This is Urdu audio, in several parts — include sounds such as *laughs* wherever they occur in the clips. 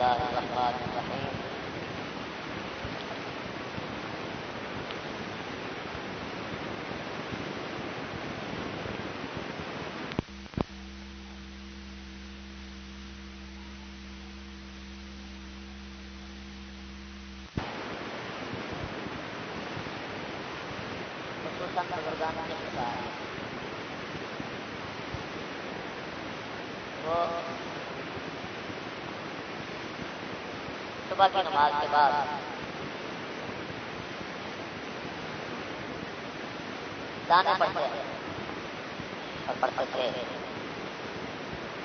الله الرحمن الرحيم خصوصاً بزرگان کے خطاب وہ صبح کی نماز کے بعد۔ دانے پڑھتے ہیں۔ اور پڑھتے تھے۔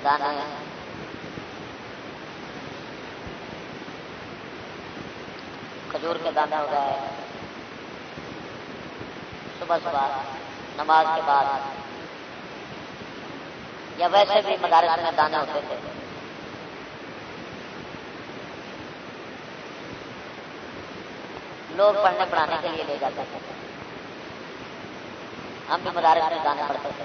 دانے۔ کھجور کے دانے ہو گئے۔ صبح صبح نماز کے بعد۔ یا ویسے بھی مدارس میں دانے ہوتے تھے۔ لوگ پڑھنے پڑھانے کے لیے لے جاتے تھے ہم بھی مدارس میں دانے پڑھتے تھے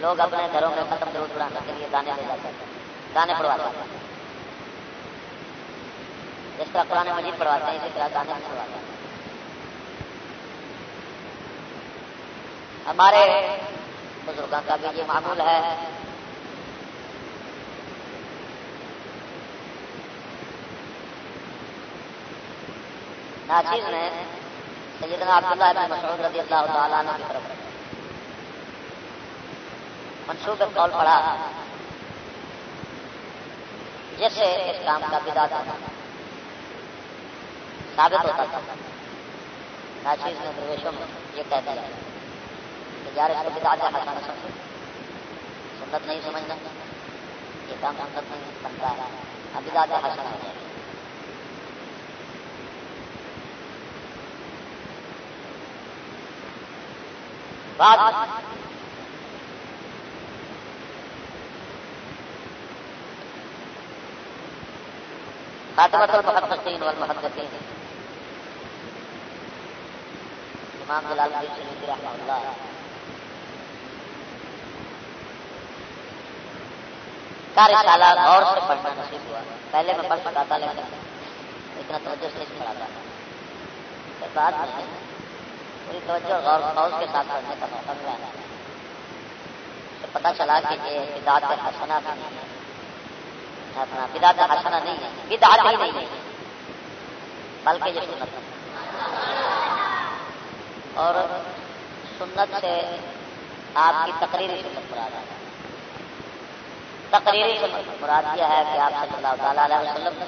لوگ اپنے گھروں میں ختم ضرور پڑھانے کے لیے دانے لے جاتے تھے دانے پڑھواتے تھے جس طرح قرآن مجید پڑھواتے ہیں، اسی طرح دانے پڑھواتے ہیں۔ ہمارے بزرگوں کا بھی یہ معمول ہے۔ ناچیز نے سیدنا عبداللہ بن مسعود رضی اللہ تعالیٰ عنہ کی طرف منصوب قول پڑا جس سے اس کام کا بدا تھا، ثابت ہوتا تھا۔ ناچیز نے درویشوں میں یہ کہہ دیا کہ یار اس کو بدا سے حسن سمجھ سنت نہیں سمجھنا، یہ کام سنت نہیں بنتا۔ ہے اب بدا سے حسن ہو جائے۔ بعد خاتمت المحدثین والمحدثین۔ امام جلال الدین سیوطی رحمہ اللہ۔ کا رسالہ غور سے پڑھنا نصیب ہوا۔ پہلے میں پڑھ سکا تھا لیکن اتنا توجہ سے نہیں پڑھا تھا۔ بعد میں پوری توجہ غور غور کے ساتھ پڑھنے کا موقع ملا۔ تو پتہ چلا کہ یہ بدعت حسنہ بھی نہیں ہے۔ اپنا بدعت حسنہ نہیں ہے، بدعت ہی نہیں ہے، بلکہ یہ سنت ہے۔ اور سنت سے آپ کی تقریری سنت مراد ہے۔ تقریری سنت مراد یہ ہے کہ آپ صلی اللہ تعالیٰ علیہ وسلم نے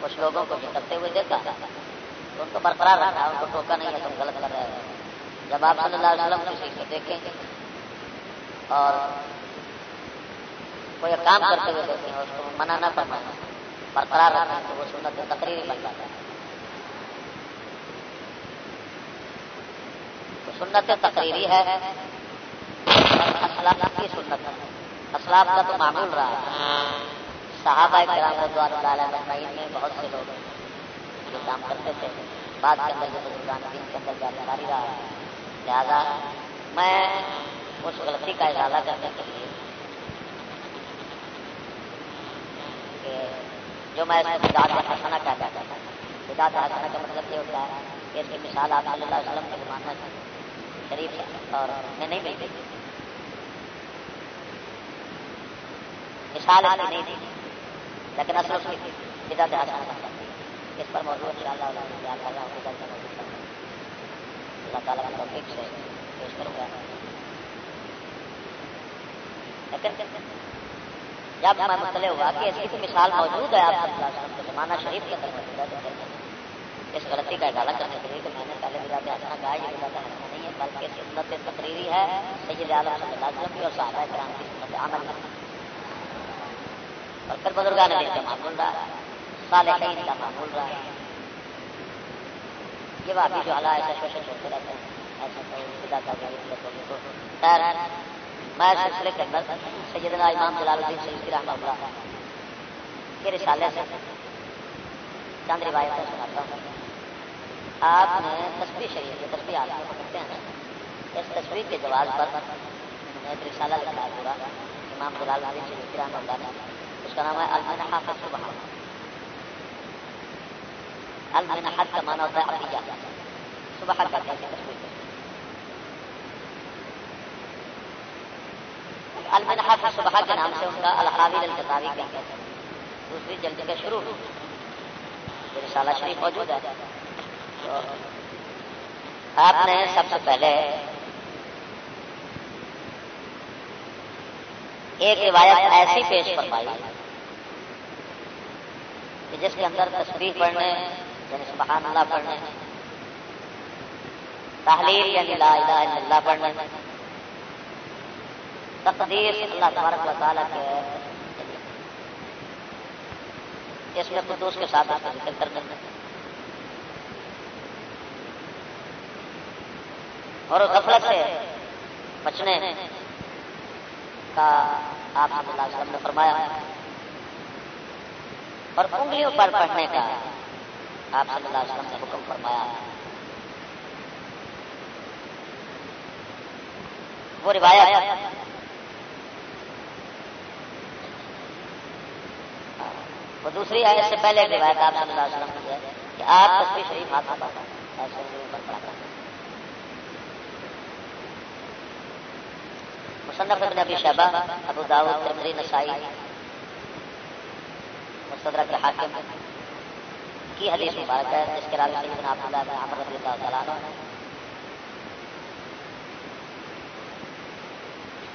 کچھ لوگوں کو بھی کرتے ہوئے دیکھا۔ ان کو برقرار رکھا ان کو ٹوکا نہیں ہے، تم غلط کر رہے ہیں۔ جب آپ صلی اللہ علیہ وسلم کسی کو دیکھیں اور کوئی کام کرتے ہوئے دیکھیں، اس کو منع نہ کرنا برقرار رکھنا تو وہ سنت تقریری بن جاتا ہے۔ تو سنت تقریری ہے اسلام کی سنت ہے۔ اسلام کا تو معمول رہا ہے۔ صحابہ کرام رضوان اللہ علیہ میں بہت سے لوگ ہیں۔ یہ کام کرتے تھے، بعد کے اندر جو بزرگان دین کے اندر جانکاری رہا ہے لہٰذا میں اس غلطی کا ارادہ کرنے کے لیے کہ جو میں اس کو بدعت حسنہ کہا جاتا تھا، بدعت حسنہ کا مطلب یہ ہوتا ہے کہ اس کی مثال آپ صلی اللہ علیہ وسلم کے زمانہ تھا شریف اور میں نہیں ملتی مثال آتی نہیں تھی، لیکن اصل اس کی بدعت حسنہ اس پر موضوع ان شاء اللہ بیان کر اللہ تعالیٰ کا توفیق سے پیش کروں گا جب میں مطلع ہوا کہ اس کی مثال موجود ہے آپ صلی اللہ علیہ وسلم کے زمانہ شریف کے اندر اس غلطی کا اضالہ کرنے کے لیے کہ میں نے پہلے بدعت حسنہ کہا یہ بدعت حسنہ نہیں ہے بلکہ سنت تقریری ہے سید عالم صلی اللہ علیہ وسلم کی اور صحابہ کرام کی سنت عمل ہے اور پھر بزرگان نے کا معمول رہا صالحین کا معمول رہا ہے۔ یہ واقعی جو حالات ایسا شوشن ہوتے رہتے ہیں ایسا خدا کا خیر، میں سلسلے کے اندر سیدنا امام جلال الدین سیدی رحمہ اللہ کے رسالے سے چند روایتیں سناتا ہوں۔ آپ نے تصویر شریف کی تصویر آپ کو پڑھتے ہیں۔ اس تصویر کے جواز پر میں ایک رسالہ لکھا ہے پورا۔ امام جلال الدین سیدی رحمہ اللہ نے۔ اس کا نام ہے المنحا فی صبح المنحت کا مانا ہوتا ہے عطیہ صبح کا کہتے ہیں تصویر صبح کے نام سے ان کا الحاوی الکتابی کہتے ہیں دوسری جلد کا شروع. رسالہ شریف موجود ہے. تو آپ نے سب سے پہلے ایک روایت ایسی پیش فرمائی کہ جس کے اندر تصویر پڑھنے یعنی سبحان اللہ پڑھنے تحلیل یعنی لا الہ الا اللہ پڑھنے تقدیر اللہ تبارک و تعالیٰ کے اس میں قدوس کے ساتھ اس کا ذکر کرنے اور غفلت سے بچنے کا آپ صلی اللہ علیہ وسلم نے فرمایا۔ اور انگلیوں پر پڑھنے کا آپ صلی اللہ علیہ وسلم نے حکم فرمایا۔ وہ روایت وہ دوسری ہے اس سے پہلے ایک روایت آپ صلی اللہ علیہ وسلم نے ہے کہ آپ تصویر شریف ہاتھ میں ایسے انگلیوں کرتے مصنف ابن ابی شہبہ ابو داود ترمذی، نسائی، مستدرک حاکم کی حدیث مبارک ہے، جس کے راوی سیدنا عبداللہ بن عمر رضی اللہ تعالیٰ عنہ۔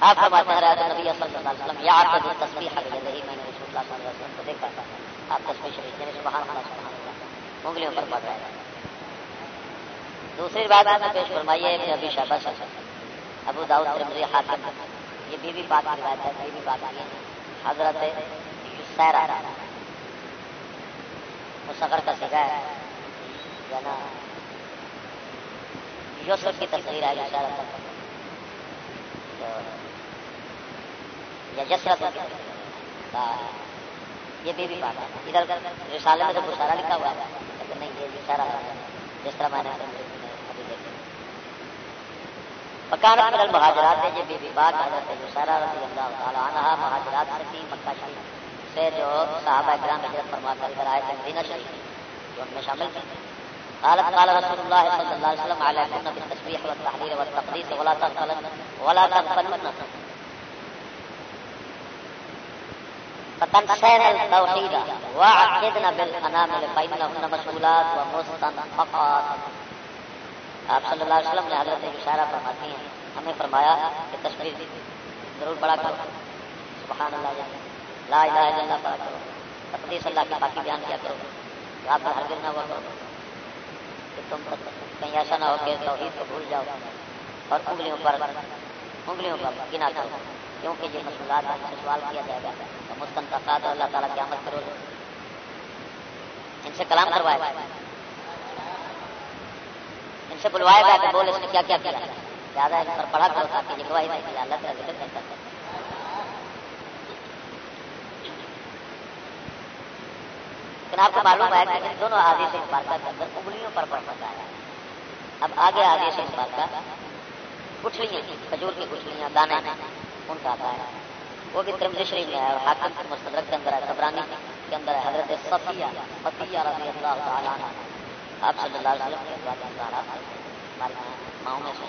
آپ فرماتے ہیں رہتے نبی صلی اللہ علیہ وسلم، یا آپ کو تصویر ہے یہی میں نے رسول اللہ صلی اللہ علیہ وسلم کو دیکھا تھا۔ آپ تصویر شریف یعنی سبحان اللہ سبحان اللہ۔ انگلیوں پر پڑھ رہے ہیں۔ دوسری بات میں پیش فرمائی ہے کہ ابھی شہبہ سے۔ ابو داؤد، ترمذی، حاکم۔ یہ بی بی پاک کی روایت ہے بی بی پاک کی حضرت سیرہ۔ سیرا مسغر کا سگا ہے یا یعنی نا یوسف کی تصویر ہے اشارہ یا جسرت یہ بی بی پاک ہے۔ ادھر رسالے میں تو گسارا لکھا ہوا ہے، لیکن نہیں، یہ اشارہ جس طرح میں نے ابھی دیکھا۔ مکانت من المہاجرات ہے، یہ بی بی پاک حضرت یسارا رضی اللہ تعالیٰ عنہ مہاجرات سے تھی، مکہ شریف سے جو صحابہ کرام ہجرت فرما کر ادھر آئے تھے مدینہ شریف جو ان میں شامل تھے قالت قال رسول الله صلى الله عليه وسلم عليكم بالتسبيح والتحليل والتقديس ولا تغفلن ولا تغفلن فتنسين التوحيد وعقدنا بالانامل فانهن مسؤولات ومستنفقات. آپ صلی اللہ علیہ وسلم نے حضرت اشارہ فرماتی ہیں، ہمیں فرمایا کہ تصویر ضرور پڑا کرو۔ سبحان اللہ جانے لا الہ الا اللہ پڑا کرو۔ تقدیس اللہ کی پاکی بیان کیا کرو۔ آپ کا ہر نہ ہوا کرو۔ کہ تم کہیں ایسا نہ ہو کہ توحید کو بھول جاؤ۔ اور انگلیوں پر انگلیوں پر گنا کرو۔ کیونکہ یہ مسئلات ہم سے سوال کیا جائے گا تو مستنقات اللہ تعالیٰ قیامت کرو ان سے کلام کروائے۔ ان سے بلوائے گا کہ بول اس نے کیا کیا کیا۔ زیادہ اس پر پڑھا کرو تاکہ یہ گواہی اللہ کا ذکر کرتا ہے۔ لیکن آپ کو معلوم ہے کہ ان دونوں آدھی سے مبارکہ کے اندر انگلیوں پر پڑ ہے۔ اب آگے آگے سے مبارکہ گٹھلیاں کھجور کی گٹھلیاں دانے ان کا آتا ہے۔ وہ بھی ترمز شریف میں ہے اور حاکم کے مستدرک کے اندر ہے، سبرانی کے اندر ہے، حضرت صفیہ فتیہ رضی اللہ تعالیٰ عنہ۔ آپ صلی اللہ علیہ وسلم کے ماؤں میں سے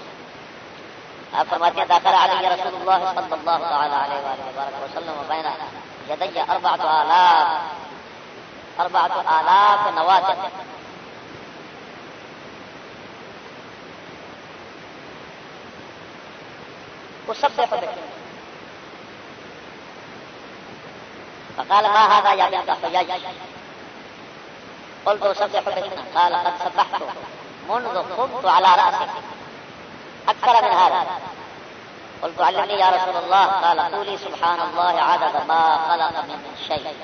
آپ فرماتے ہیں، داخل علی رسول اللہ صلی اللہ تعالی علیہ وآلہ وبارک وسلم وبین یدی اربعۃ آلاف۔ اربعۃ آلاف نوات وہ سب سے پہلے فقال، ما هذا يا بنت حجاج قلت سبح باسمك قال، قد سبحت منذ قمت على راسي اكثر من هذا. قلت، علمني يا رسول الله. قال، قولي سبحان الله عدد ما خلق من شيء.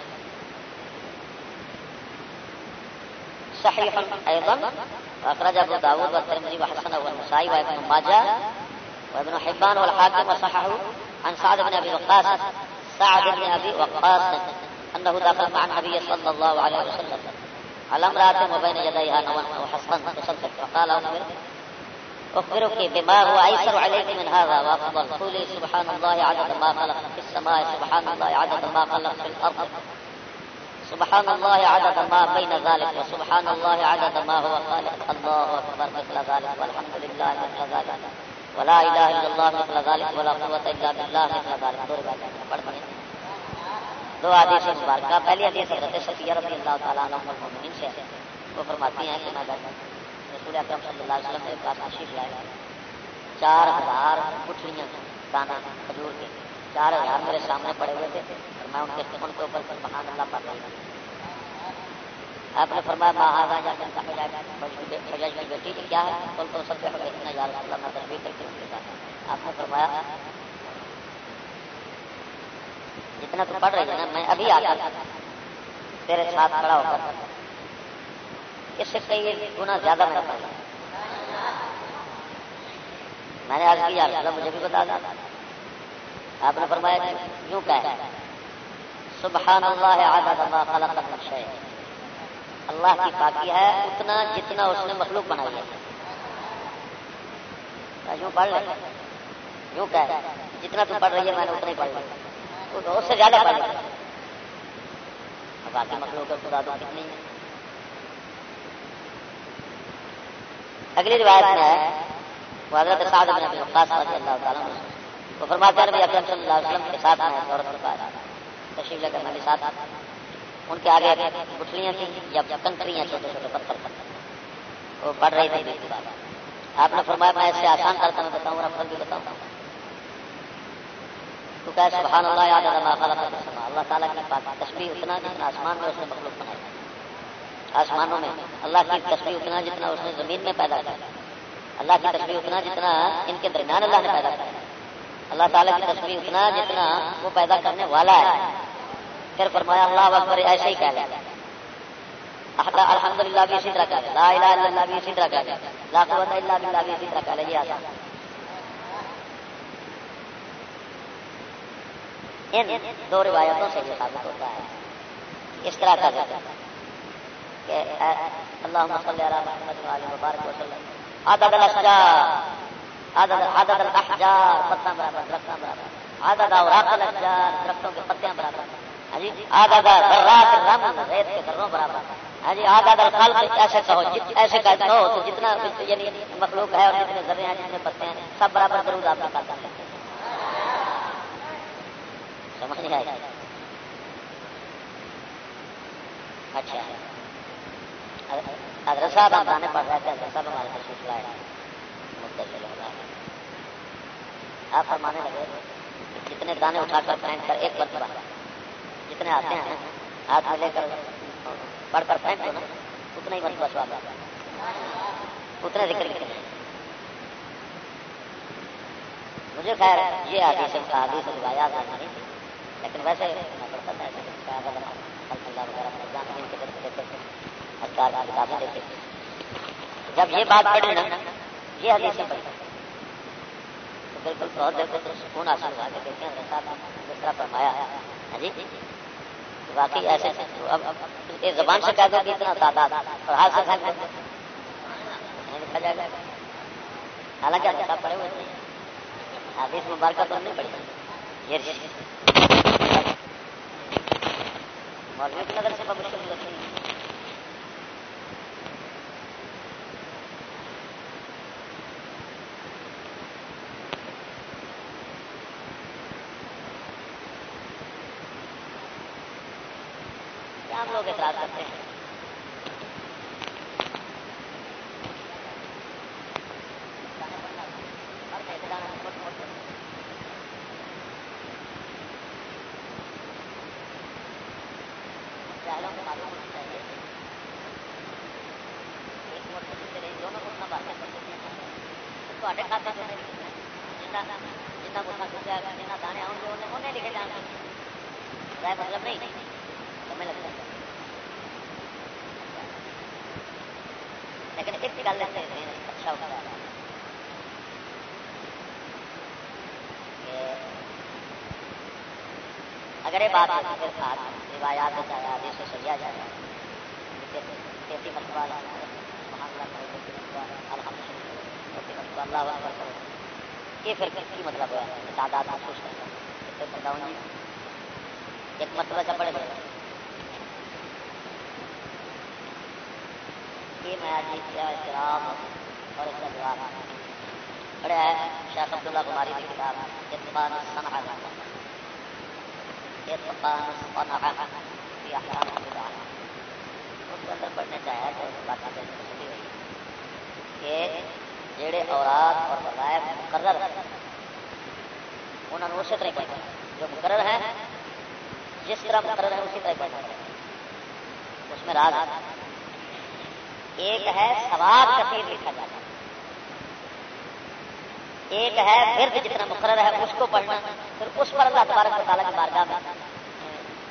صحيح ايضا واخرج ابو داود والترمذي وحسنه والنسائي وابن ماجه وابن حبان والحاكم وصححه عن سعد بن ابي وقاص، سعد بن ابي وقاص انه دخل مع النبي صلى الله عليه وسلم على امرأة وبين يديها نوى وحصن تصدق فقال أخبر، أخبرك بما هو أيسر عليك من هذا وأفضل، قولي سبحان الله عدد ما خلق في السماء، سبحان الله عدد ما خلق في الأرض. سبحان الله عدد ما بين ذلك وسبحان الله عدد ما هو خالق. الله أكبر مثل ذلك والحمد لله مثل ذلك. ولا إله إلا الله مثل ذلك ولا قوة إلا بالله مثل ذلك. دور بات دو حدیث مبارکہ۔ پہلی حدیث حضرت صفیہ رضی اللہ تعالیٰ عنہ المؤمنین سے وہ فرماتی ہیں کہ میں رسول اکرم صلی اللہ علیہ وسلم کے پاس تشریف لائے۔ چار ہزار گٹھلیاں دانا کھجور کے۔ چار ہزار میرے سامنے پڑے ہوئے تھے۔ میں ان کے ان کے اوپر سبحان اللہ پڑھ رہی آپ نے فرمایا مہاراج فجاج کی بیٹی کیا ہے بول تو سب کے اتنا یار اللہ میں تصویر کر کے ان کے ساتھ آپ نے فرمایا، جتنا تو پڑھ رہی ہے نا، میں ابھی آ کر تیرے ساتھ کھڑا ہو کر اس سے کئی گنا زیادہ میں پڑھ میں نے آج کیا، مجھے بھی بتا دیا آپ نے فرمایا، یوں کہ سبحان اللہ عدد ما خلق من شيء اللہ کی پاکی ہے اتنا جتنا اس نے مخلوق بنائی ہے۔ یوں پڑھ لے۔ یوں کہ جتنا تم پڑھ رہی ہے میں نے اتنا ہی پڑھ لیا تو اس سے زیادہ پڑھ لیا باقی مخلوق خدا تو کتنی ہے اگلی روایت میں ہے، وہ حضرت سعد بن ابی وقاص رضی اللہ تعالیٰ وہ فرماتے ہیں، نبی اکرم صلی اللہ علیہ وسلم کے ساتھ میں عورت کے پاس تشریف لے کر میں ساتھ۔ ان کے آگے گٹھلیاں تھیں یا کنکریاں چھوٹے چھوٹے پتھر۔ پتھر وہ پڑھ رہی تھی آپ نے فرمایا، میں ایسے آسان کرتا میں بتاؤں اور بھی بتاؤں۔ تو کہ سبحان اللہ، یاد اللہ تعالیٰ کی پاک تشبیح اتنا جتنا آسمان میں، اس نے مخلوق بنایا آسمانوں میں، اللہ کی تصویر اتنا جتنا اس نے زمین میں پیدا کیا اللہ کی تصویر اتنا جتنا ان کے درمیان اللہ نے پیدا کیا اللہ تعالیٰ کی تصویر اتنا جتنا وہ پیدا کرنے والا ہے۔ پھر فرمایا، اللہ اکبر ایسے ہی کہہ لیں الحمد للہ بھی اسی طرح کہہ لیں لا الہ الا اللہ بھی اسی طرح کہہ لیں لا قوت الا باللہ بھی اسی طرح کہہ لیں یہ آسان ان دو روایتوں سے یہ ثابت ہوتا ہے اس طرح کا ذکر اللهم صل على محمد وعلى مبارك وسلم عدد الاشجار عدد عدد الاحجار پتہ برابر درختوں برابر. عدد اوراق الاشجار درختوں کے پتیاں برابر. ہاں جی؟ عدد ذرات الرمل ریت کے ذروں برابر. ہاں جی؟ عدد الخلق ایسے کہو ایسے کہتے ہو، تو جتنا یعنی مخلوق ہے اور جتنے ذرے ہیں، جتنے پتے ہیں، سب برابر درود آپ کا کرتا ہے سمجھ نہیں آئی؟ اچھا. حضرت صاحب ہم گانے پڑھ رہے تھے، حضرت صاحب ہمارے تشریف لائے متصل ہوگا آپ فرمانے لگے جتنے دانے اٹھا کر پھینک کر ایک مرتبہ جتنے آتے ہیں، ہاتھ میں لے کر پڑھ کر پھینک دو نا، اتنا ہی مرتبہ سواد آتا ہے اتنے ذکر کے مجھے خیر یہ آدھی سے آدھی سے روایات لیکن ویسے میں پڑھتا تھا اللہ وغیرہ جان کے کتابیں جب یہ بات پڑھی نا، یہ حدیثیں پڑھی۔ تو بالکل بہت دیر کو تو سکون حاصل ہوا کہ دیکھیں جس طرح فرمایا ہاں جی باقی ایسے اب یہ زبان سے کہہ دو کہ اتنا تعداد اور ہاتھ سے کھانے لکھا جائے گا حالانکہ کتاب پڑے ہوئے نہیں حدیث مبارکہ تو نہیں پڑھی یہ مولوی کی نظر سے مشکل نہیں ہم لوگ اعتراض کرتے ہیں جنہیں دانے آؤ گے انہیں لکھے جانے مطلب نہیں سمجھ لگتا ہے لیکن ایک گل اچھا ہوتا ہے اگر یہ بات روایات آدمی سے سجا جائے تیتی مرتبہ الحمد اللہ کرو یہ پھر کی مطلب ہے؟ تعداد محسوس کرتا ایک مطلب سے پڑے گا یہ میں آج کیا احترام اور اس کا جواب پڑھا ہے شیخ عبد اللہ کماری کی کتاب اتقان صنع اتقان اس کے اندر پڑھنے چاہے تو بات ہوئی کہ جڑے اوراد اور وظائف مقرر ہیں انہوں نے اسی طرح پڑھنا جو مقرر ہیں جس طرح مقرر ہے اسی طرح پڑھنا اس میں راز ایک ہے ثواب کثیر لکھا جاتا ہے ایک ہے ورد جتنا مقرر ہے اس کو پڑھنا، پھر اس پر اللہ تبارک و تعالیٰ کی بارگاہ میں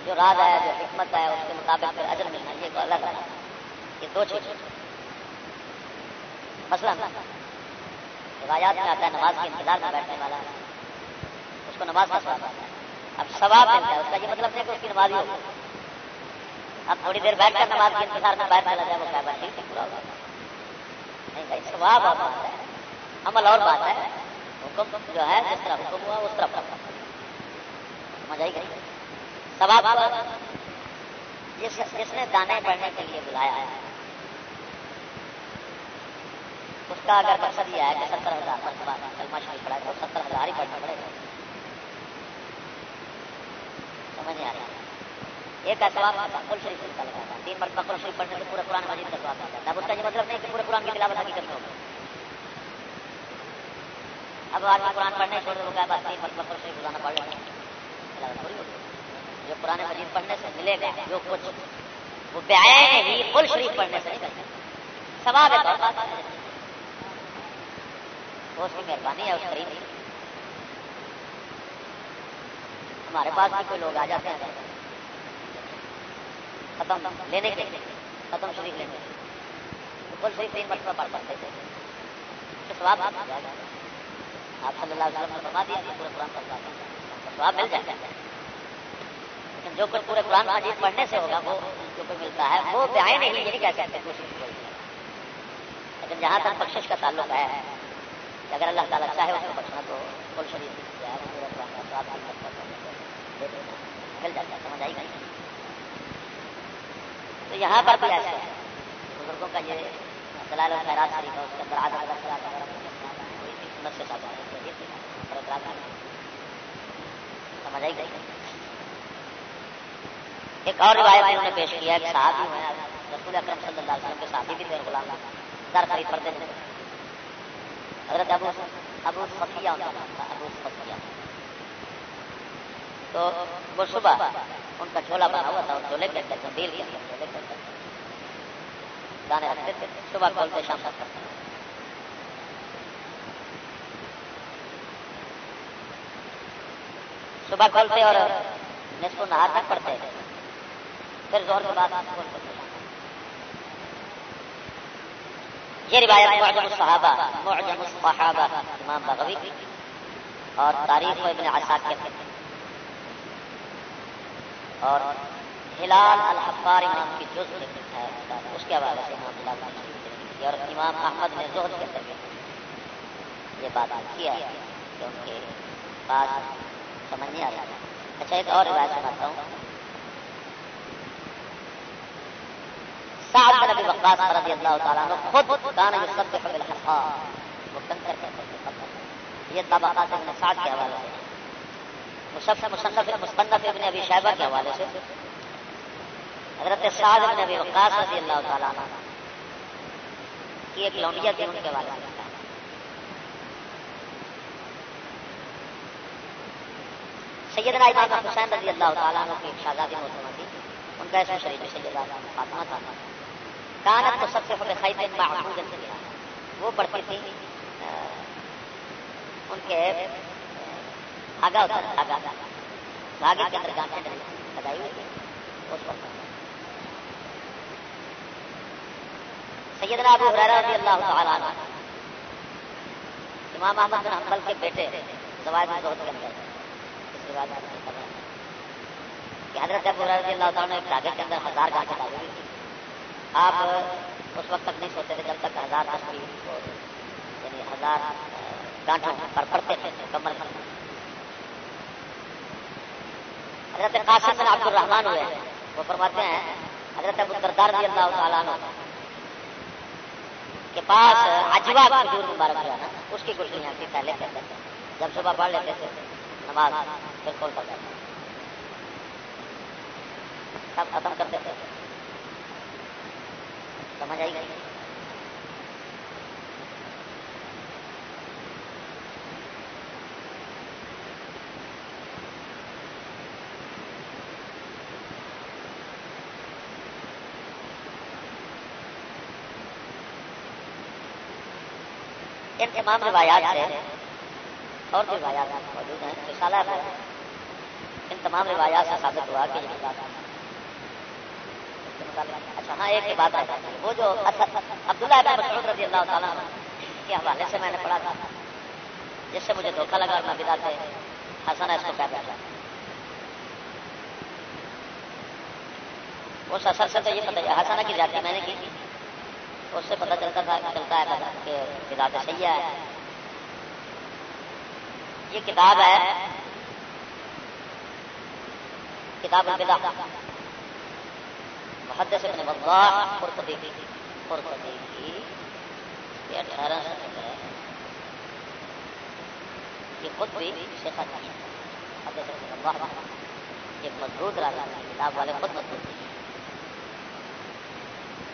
جو راز ہے جو حکمت ہے اس کے مطابق پھر اجر ملنا، یہ تو الگ ہے۔ یہ دو چیز مسئلہ روایات میں آتا ہے نماز کے انتظار میں بیٹھنے والا، اس کو نماز کا سواب آتا ہے۔ اب ثواب ملتا ہے، اس کا یہ مطلب نہیں کہ اس کی نماز ہی ہوگی اب تھوڑی دیر بیٹھ کر نماز کے انتظار میں باہر چلا جائے وہ کیا بات ٹھیک ہے، پورا ہوگا نہیں بھائی، ثواب اور ہے۔ عمل اور بات ہے۔ حکم جو ہے، جس طرح حکم ہوا، اس طرح پڑھا سمجھ آئی؟ گئی ثواب جس جس نے دانے پڑھنے کے لیے بلایا۔ ہے اس کا اگر مقصد یہ ہے کہ ستر ہزار مرتبہ کلمہ شریف پڑھا تو ستر ہزار ہی پڑھنا پڑے گا۔ سمجھ نہیں آ رہا ایک ایسا کل شریف کا لگا تھا تین مرتبہ کل شریف پڑھنے سے پورے قرآن مجید کا سواب ملتا ہے۔ اب اس کا یہ مطلب نہیں کہ پورے قرآن کی تلاوت حقیقت میں ہوگا اب آدمی قرآن پڑھنے چھوڑ دو بس تین مرتبہ کل شریف روزانہ پڑھ لینا تھوڑی جو قرآن مجید پڑھنے سے ملے گا، جو کچھ وہ بیان ہی کل شریف پڑھنے سے نکل سواب ہے تو۔ اس کی مہربانی ہے، اس قریب ہمارے پاس بھی کوئی لوگ آ جاتے ہیں۔ ختم، لینے کے لیے۔ ختم شریف لینے کے کل شریف تین مرتبہ پڑھ سکتے تھے۔ تو سواب آپ جائے گا۔ آپ صلی اللہ علیہ وسلم نے فرما دیا پورے قرآن کا مل جائے لیکن جو کچھ پورے قرآن مجید پڑھنے سے ہوگا وہ جو کوئی ملتا ہے وہ بیاہیں نہیں یہ نہیں کہہ سکتے کوشش لیکن جہاں تک بخشش کا تعلق ہے کہ اگر اللہ تعالیٰ چاہے اس کو بچنا تو کل شریف جو ہے پورے قرآن کا مل جاتا ہے سمجھ آئی گئی تو یہاں پر بھی ایسا ہے بزرگوں کا یہ دلال خیرات شریف ہے اس کے اندر آدھا سنت سے ساتھ سمجھ آئی گئی ایک اور روایت انہوں نے پیش کیا کہ صحابی ہیں۔ رسول اکرم صلی اللہ علیہ وسلم کے صحابی بھی تھے غلام در خرید پڑتے تھے۔ حضرت ابو ابو فقیہ ان کا نام تھا، ابو فقیہ تو وہ صبح ان کا جھولا بنا ہوا تھا اور جھولے کے اندر دل کے اندر جھولے کے اندر۔ دانے رکھتے تھے، صبح کھولتے شام تک۔ کرتے صبح کھولتے اور نصف نہار تک پڑتے پھر زور کے بعد یہ روایت معجم الصحابہ معجم الصحابہ امام بغوی اور تاریخ ابن عساکر اور ہلال الحفار امام کی جز ہے۔ اس کے حوالے سے امام ہلال اور امام احمد نے زہد کے اندر یہ بات کی ہے کہ ان کے پاس سمجھ نہیں آ رہا۔ اچھا ایک اور روایت سناتا ہوں۔ سعد بن ابی وقاص رضی اللہ تعالیٰ عنہ خود کان یسبح بالحصا وہ کنکر کہتے ہیں یہ طبقات ابن سعد کے حوالے سے۔ مصنف مصنف مصنف ابن ابی شیبہ کے حوالے سے۔ حضرت سعد بن ابی وقاص رضی اللہ تعالیٰ عنہ کی ایک لونڈیا تھی ان کے حوالے سے سیدنا امام حسین رضی اللہ تعالیٰ عنہ کی شہزادی محترمہ تھی ان کا اسم شریف سیدہ فاطمہ تھا۔ کانت کو سب سے بڑے خیت محمود وہ پڑھتی تھی ان کے آگا ہوتا تھا آگا آگے کے اندر گانٹیں لگائی ہوئی تھی، اس وقت۔ سیدنا ابو حریرہ رضی اللہ تعالیٰ عنہ، امام احمد بن حنبل کے بیٹے، زوائد زہد کے اندر۔ اس روایت میں کہ حضرت ابو رضی اللہ تعالیٰ نے ایک داغے کے اندر ہزار گانٹیں ڈالی ہوئی آپ اس وقت تک نہیں سوتے تھے جب تک ہزار تشریف یعنی ہزار گانٹوں پر پڑتے تھے کمر پر حضرت قاسم بن عبد الرحمان ہوئے، وہ فرماتے ہیں، حضرت ابو دردار رضی اللہ تعالیٰ عنہ کے پاس اجوا کھجور مبارک جو ہے نا، اس کی گلٹیاں تھی پہلے کہتے تھے جب صبح پڑھ لیتے تھے۔ نماز، بالکل پڑھ جاتے سب ختم کرتے تھے سمجھ آئی؟ گئی ان تمام روایات سے اور جو روایات موجود ہیں۔ رسالہ ہے۔ ان تمام روایات سے ثابت ہوا کہ اچھا ہاں ایک بات ہے۔ وہ جو اچھا، عبداللہ بن مسعود رضی اللہ تعالیٰ کے حوالے سے میں نے پڑھا تھا۔ جس سے مجھے دھوکہ لگا میں بدا سے حسن اس کو کیا بیٹھا اس اثر سے تو یہ پتہ حسانہ کی جاتی میں نے کی۔ اس سے پتہ چلتا تھا، چلتا ہے کہ کتاب سیاح ہے۔ یہ کتاب ہے۔ کتاب البدا محدث ابن وضاح، قرطبی۔ قرطبی کی یہ اٹھارہ سو ہے یہ خود بھی شیخا تھا محدث ابن وضاح۔ ایک مضبوط راجا کتاب والے خود مضبوط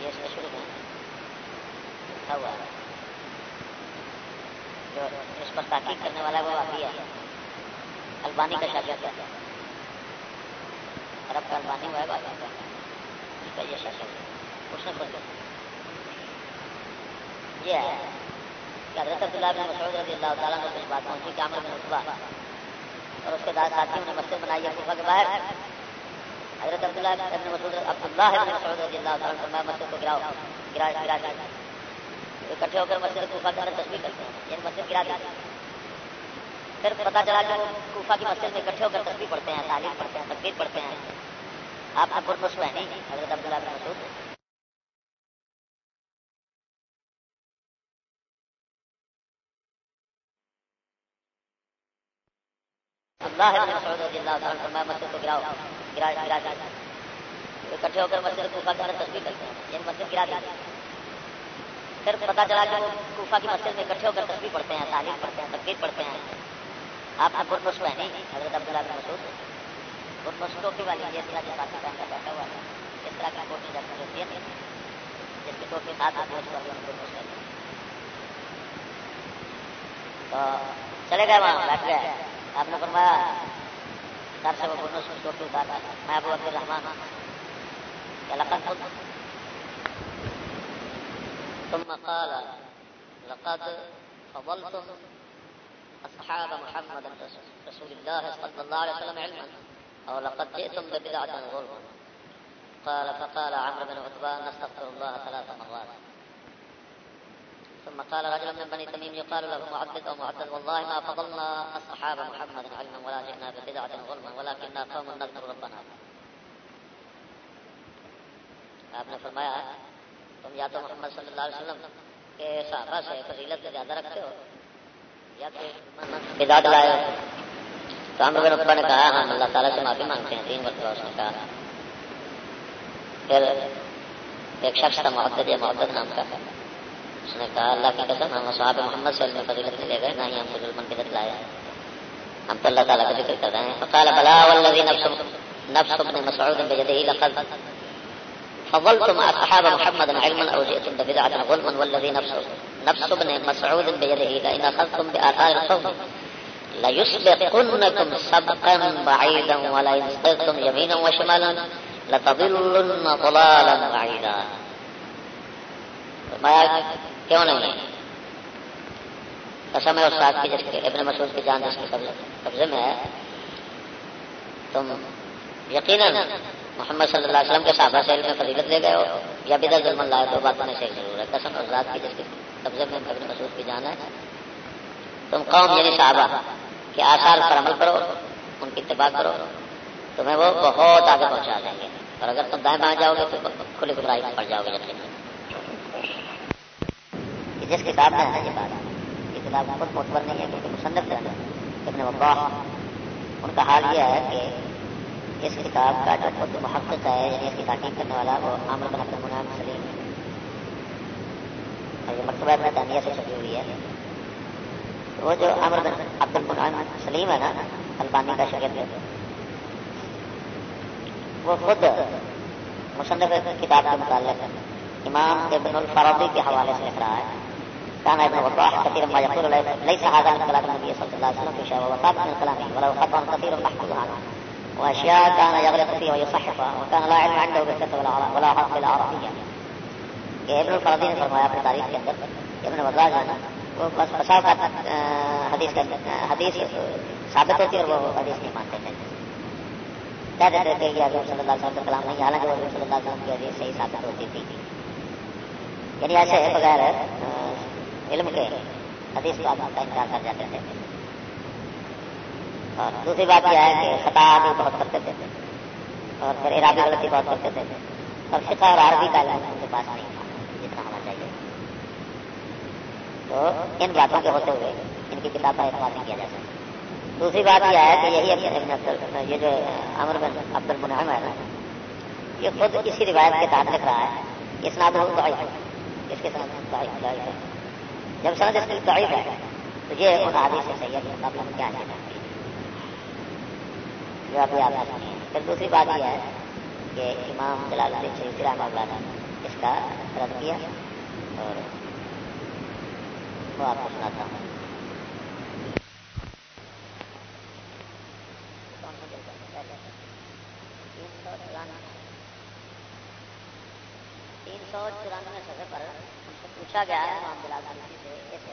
یہ اس میں شروع میں لکھا ہوا ہے۔ جو اس پر تحقیق کرنے والا وہ ابھی ہے۔ البانی کا شاگرد ہے۔ عرب کا البانی ہوا ہے بات اس کا یہ شاگرد اس نے خود یہ ہے کہ حضرت عبداللہ بن مسعود رضی اللہ تعالیٰ نے کچھ بات پہنچی کہ عامر بن اتبا اور اس کے بعد ساتھیوں نے مسجد بنائی ہے صبح کے باہر۔ حضرت عبداللہ بن مسعود عبداللہ بن مسعود رضی اللہ تعالیٰ نے مسجد کو گراؤ گرا گرا اکٹھے ہو کر مسجد کوفہ کے اندر تصویر کرتے ہیں یعنی مسجد گرا دیتے ہیں۔ پھر پتا چلا کہ وہ کوفہ کی مسجد میں اکٹھے ہو کر تصویر پڑھتے ہیں، تعلیم پڑھتے ہیں تقریر پڑھتے ہیں۔ آپ کا پرمس ہے نہیں، حضرت عبداللہ بن مسعود۔ اللہ مسعود رضی اللہ تعالیٰ فرمایا، مسجد کو گراؤ گرا گرا اکٹھے ہو کر مسجد کوفہ کے اندر تصویر کرتے ہیں یعنی مسجد گرا دیتے ہیں۔ پھر پتا چلا کہ وہ کوفہ کی مسجد میں اکٹھے ہو کر تصویر پڑھتے ہیں، تعلیم پڑھتے ہیں تقریر پڑھتے ہیں۔ آپ کا گرمس ہے نہیں، حضرت عبداللہ بن مسعود۔ گرمس ٹوپی والی یہ طرح جو پاکی پہن کر بیٹھا ہوا ہے۔ اس طرح کی ٹوپی جب ہوتی ہے، جس کی ٹوپی ساتھ آتی ہے، اس کو گرمس کہتے ہیں۔ تو چلے گئے وہاں، بیٹھ گئے۔ آپ نے فرمایا، سر سے وہ گرمس ٹوپی اتارا میں ابو عبد الرحمان کیا لقب ثم قال، لقد فضلتم أصحاب محمد رسول الله صلى الله عليه وسلم علما، أو لقد جئتم ببدعة غربا قال، فقال عمرو بن عتبان نستغفر الله ثلاث مرات. ثم قال رجل من بني تميم، يقال له معدد أو معدد والله ما فضلنا أصحاب محمد علما، ولا جئنا ببدعة غربا ولكننا قوم نذكر ربنا. آپ نے فرمایا تم یا تو محمد صلی اللہ علیہ وسلم کے صحابہ سے فضیلت سے زیادہ رکھتے ہو یا کہ بداد لائے تو ہم لوگوں نے کہا ہم ہاں، اللہ تعالیٰ سے معافی مانگتے ہیں، تین مرتبہ اس نے کہا پھر ایک شخص تھا، محدد یا محدد نام کا۔ اس نے کہا، اللہ کی قسم، ہم صحاب محمد صلی سے فضیلت لے گئے، نہ ہی ہم کو ظلم بدت لائے ہم تو اللہ تعالیٰ کا ذکر کر رہے ہیں۔ فقال، بلا والذی نفس نفس ابن مسعود بيده لقد فضلتم أصحاب محمد علما أو جئتم ببدعة ظلما والذي نفس نفس ابن مسعود بيده لئن أخذتم بآثار القوم ليسبقنكم سبقا بعيدا ولئن استغتم يمينا وشمالا لتضلن ضلالا بعيدا فرمایا، کیوں نہیں قسم ہے استاد کی جس کے ابن مسعود کی جان جس کے قبضے میں ہے۔ تم یقیناً محمد صلی اللہ علیہ وسلم کے صحابہ سے علم فضیلت لے گئے ہو۔ یا بدر ظلم لائے دو باتوں میں سے ضرور ہے۔ قسم اور ذات کی جس کے قبضے میں ابن مسعود کی جان ہے۔ تم قوم یعنی صحابہ کے آثار پر عمل کرو، ان کی اتباع کرو، تمہیں وہ بہت آگے پہنچا دیں گے۔ اور اگر تم دائیں بائیں جاؤ گے تو کھلی گمراہی میں پڑ جاؤ گے۔ جس کتاب میں ہے، یہ بات کتاب خود معتبر نہیں ہے، کیونکہ مصنف ہے۔ ابن وباح ان کا حال یہ ہے کہ اس کتاب کا جو خود محقق ہے یعنی اس کی تحقیق کرنے والا، وہ عامر بن عبد المنام سلیم یہ مرتبہ ابن دانیہ سے چھپی ہوئی ہے۔ وہ جو عامر بن عبد المنام سلیم ہے نا، البانی کا شکر ہے۔ وہ خود مصنف کتاب کے متعلق امام ابن الفرادی کے حوالے سے لکھ رہا ہے۔ كان ابن وضاح كثيرا ما يقول ليس هذا من كلام النبي صلى الله عليه وسلم في شيء ووفاة من كلامه ولو خطأ كثير محفوظ عنه واشياء كان يغلط فيها ويصححها وكان لا علم عنده بالكتب ولا ولا حق بالعربيه کہ ابن الفرادی نے فرمایا اپنی تاریخ کے اندر ابن وضاح جو ہے نا وہ بس بسا کا حدیث کا حدیث ثابت ہوتی ہے اور وہ حدیث نہیں مانتے تھے کہہ دیتے تھے کہ حضور صلی اللہ علیہ وسلم کا کلام نہیں حالانکہ وہ حضور صلی اللہ علیہ وسلم کی حدیث صحیح ثابت ہوتی تھی یعنی ایسے بغیر علم کے حدیث کو آپ کا انکار کر جاتے تھے اور دوسری بات یہ ہے کہ خطا بھی بہت کرتے تھے اور پھر ارادی غلطی بہت کرتے تھے۔ اور فقہ اور عربی کا علم ان کے پاس نہیں تھا جتنا ہونا چاہیے۔ تو ان باتوں کے ہوتے ہوئے ان کی کتاب کا اعتماد نہیں کیا جا سکتا دوسری بات یہ ہے کہ یہی یہ جو امر بن عبد المنعم ہے، یہ خود اسی روایت کے تحت لکھ رہا ہے۔ اس نام اس کے ساتھ ہے۔ جب سمجھ اس کی ضعیف ہے، تو یہ ان آدمی سے صحیح ہے مقابلہ میں مطلب کیا جانا جو آپ سنی پھر دوسری بات یہ ہے کہ امام جلال الدین شریف رحمہ اللہ نے اس کا رد کیا اور وہ آپ کو سناتا ہوں۔ تین سو چورانوے سفر پر پوچھا گیا ہے امام سے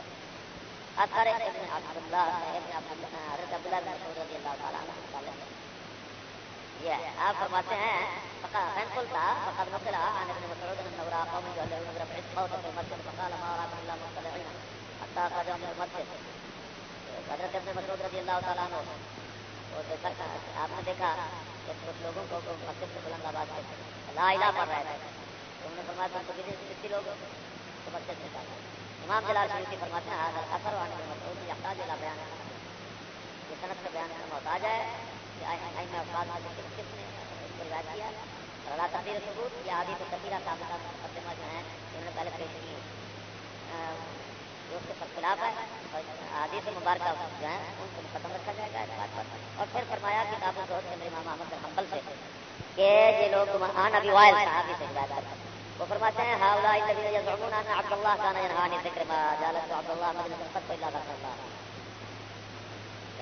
اثر ابن اللہ ابن عبداللہ رضی اللہ تعالیٰ عنہ یہ آپ فرماتے ہیں فقط تھا فقط مسئلہ عن ابن مسعود ان نورا قوم جو له نظر في الصوت في المسجد، فقال ما راكم الا مطلعين حتى قدم من المسجد. حضرت ابن مسعود رضی اللہ تعالیٰ عنہ وہ دیکھا آپ نے دیکھا کہ کچھ لوگوں کو مسجد سے بلند آباد سے لا الہ پڑھ رہے تھے تم نے فرمایا، تم تو کسی لوگ امام جلال شریف کی فرماتے ہیں اثر وانے کے مطلب یحتاج الى بیان۔ یہ صنعت کا بیان کرنا محتاج ہے۔ کہ میں کس کس نے اس کو کیا اور اللہ ثبوت یا آدھی تو مقدمہ جو انہوں نے پہلے پیش کی اس کے خلاف ہے اور حدیث مبارکہ جو ان کو ختم رکھا جائے گا اس بات پر اور پھر فرمایا کتاب کے امام احمد حنبل سے کہ یہ لوگ وائل صحابی سے روایت کرتے ہیں وہ فرماتے ہیں ان عبد ما جالس عبد الا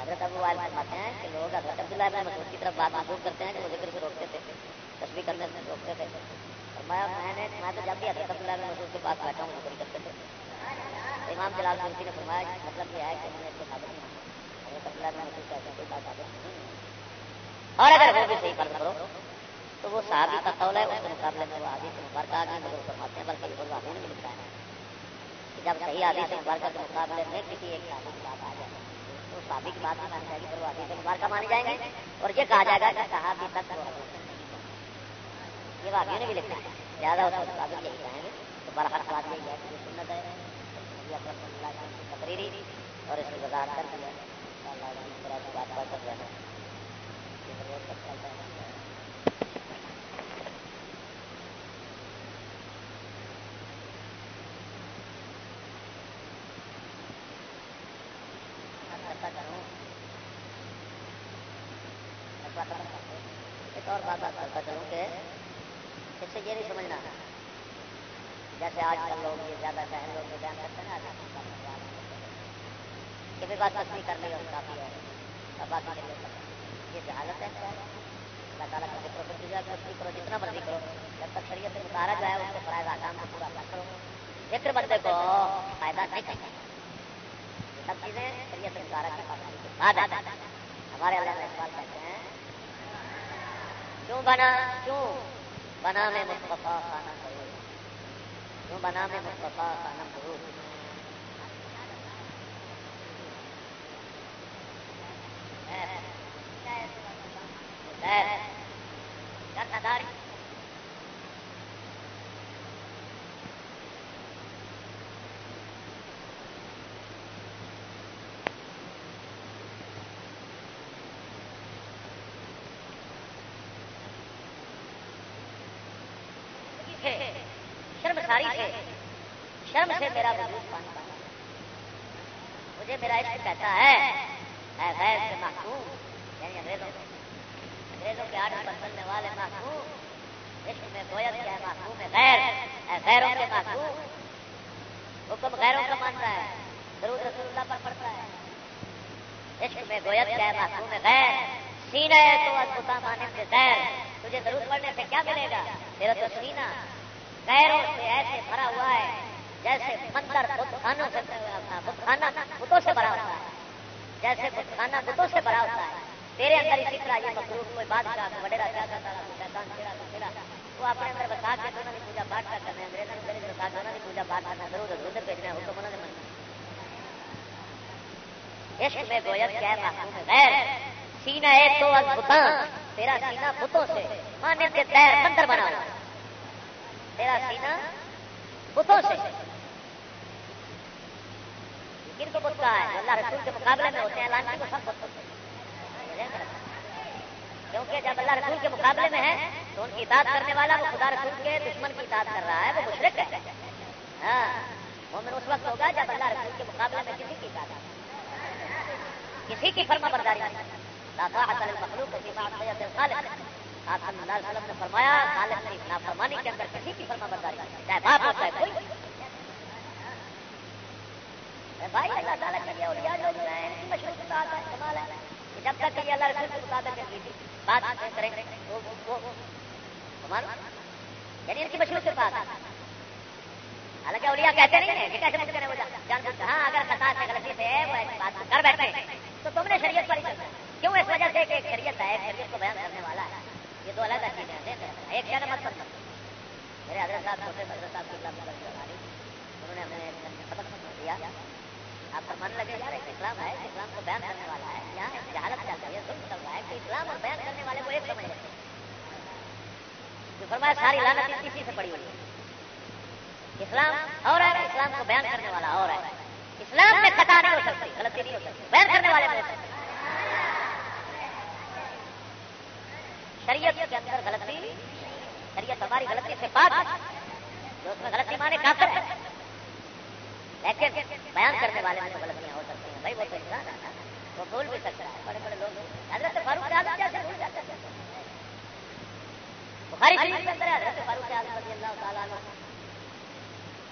حضرت ابو وائل فرماتے ہیں کہ لوگ حضرت عبداللہ بن مسعود کی طرف بات محبوب کرتے ہیں کہ وہ ذکر سے روکتے تھے، تسبیح کرنے سے روکتے تھے۔ فرمایا، میں نے میں تو جب بھی حضرت عبداللہ بن مسعود کے پاس بیٹھا ہوں ذکر کرتے تھے۔ امام جلال بن نے فرمایا مطلب یہ ہے کہ میں نے اس کو ثابت نہیں حضرت عبداللہ بن مسعود کا کوئی بات ثابت نہیں اور اگر وہ بھی صحیح فرض کرو، تو وہ صحابی کا قول ہے، اس کے مقابلے میں وہ آدھی سے مبارکہ آدمی بزرگ فرماتے ہیں، بلکہ یہ واقعی نہیں لکھتا ہے۔ جب صحیح آدھی سے مبارکہ کے مقابلے میں کسی ایک صحابی کی بات آ جائے صحابی کی بات مانی جائے گی پھر وہ حدیث مبارکہ مانی جائیں گے اور یہ کہا جائے گا کہ صحابی تک یہ واقعی نے بھی لکھا ہے۔ زیادہ اس کے مقابل یہی کہیں گے۔ تو برحق بات یہی ہے کہ یہ سنت ہے۔ تقریری اور اس کی وضاحت کر دیا اللہ کی بات پڑھ کر رہے ہیں۔ ایک اچھا اور بات آپ کرتا چلوں کہ اس سے یہ نہیں سمجھنا۔ جیسے آج کل لوگ یہ زیادہ بہن لوگ بیان کرتے ہیں کہ بھی بات تصویر کر لی اور کافی ہے۔ اور بات کے لیے یہ جہالت ہے، اللہ تعالیٰ کا ذکر کرتی جائے تصویر کرو جتنا مرضی کرو۔ جب تک شریعت سے مطالعہ جو ہے، اس کے فرائض آکام کو پورا کر کرو۔ ذکر بندے کو فائدہ نہیں کرتا سب چیزیں شریعت سے مطالعہ کی پابندی کے بعد آ ہمارے اللہ نے سوال کہتے ہیں، کیوں بنا؟ کیوں؟ بنا میں مصطفیٰ خانہ ضرور کیوں بنا میں مصطفیٰ خانہ ضرور ہے تھے شرم ساری تھے شرم سے میرا وجود پانی پانا مجھے میرا عشق کہتا ہے، اے غیر سے محکوم یعنی انگریزوں انگریزوں کے آڈر پر چلنے والے محکوم عشق میں گویت کیا ہے محکوم ہے غیر، اے غیروں کے محکوم حکم غیروں کا مانتا ہے ضرور رسول اللہ پر پڑتا ہے۔ عشق میں گویت کیا ہے محکوم ہے غیر۔ سینہ ہے تو ادبتا مانے سے غیر۔ تجھے ضرور پڑنے سے کیا ملے گا؟ تیرا تو سینہ۔ غیروں سے ایسے بھرا ہوا ہے جیسے مندر خانوں سے خانہ بتوں سے بھرا ہوتا ہے۔ جیسے خانہ بتوں سے بھرا ہوتا ہے۔ تیرے اندر اسی طرح یہ مخلوق کوئی بات کا وڈیرا چاہتا تھا شیطان تیرا تیرا وہ اپنے اندر بتا کے انہوں نے پوجا پاٹ کر کرنا انگریزوں نے میرے بتا کے انہوں نے پوجا پاٹ کرنا ضرور ضرور بھیجنا ہے، حکم انہوں نے مننا عشق میں گویت کیا ہے؟ محکوم غیر، سینہ ہے تو از ادبتان تیرا سینہ بتوں سے مانے کے دیر مندر بنا ہوا تیرا سینہ بتوں سے کن کو بت ہے اللہ رسول کے مقابلے میں ہوتے ہیں لانچی کو سب بت کیونکہ جب اللہ رسول کے مقابلے میں ہے تو ان کی اطاعت کرنے والا وہ خدا رسول کے دشمن کی اطاعت کر رہا ہے وہ مشرق ہے ہاں وہ اس وقت ہوگا جب اللہ رسول کے مقابلے میں کسی کی اطاعت کسی کی فرما برداری مخلوق نے فرمایا فرمانی کے اندر کسی کی فرما برداری چاہے باپ ہوتا ہے کوئی بھائی، اللہ تعالیٰ لوگ ہیں مشہور کمال ہے۔ جب تک یہ اللہ رسول کے مطابق بات کریں یعنی ان کی مشہور کے پاس حالانکہ اولیاء کہتے نہیں ہیں کہ کیسے وہ جان سکتے ہاں اگر خطا سے غلطی سے بات کر بیٹھے تو تم نے شریعت پر ہی چلنا کیوں؟ اس وجہ سے کہ شریعت ہے شریعت کو بیان کرنے والا ہے۔ یہ دو الگ چیزیں ہیں ایک کیا مت میرے حضرت صاحب چھوٹے حضرت صاحب کی انہوں نے ہمیں سبق دیا آپ فرمانے لگے، یار، ایک اسلام ہے اسلام کو بیان کرنے والا ہے۔ یہاں جہالت چل رہی ہے، ظلم چل رہا ہے، کہ اسلام اور بیان کرنے والے کو ایک سمجھ لیتے فرمایا ساری لانت کسی سے پڑی ہوئی ہے۔ اسلام اور ہے اسلام کو بیان کرنے والا اور ہے۔ اسلام میں خطا نہیں ہو سکتی، غلطی نہیں ہو سکتی، بیان کرنے والے ہو سکتے شریعت کے اندر غلطی، شریعت ہماری غلطی سے بات جو اس میں غلطی مانے کافر ہے۔ لیکن بیان کرنے والے میں تو غلطیاں ہو سکتی ہیں، بھائی وہ تو انسان ہے وہ بھول بھی سکتا ہے۔ بڑے بڑے لوگ حضرت فاروق اعظم جیسے بھول جاتے ہیں۔ بخاری شریف کے اندر حضرت فاروق اعظم رضی اللہ تعالیٰ عنہ۔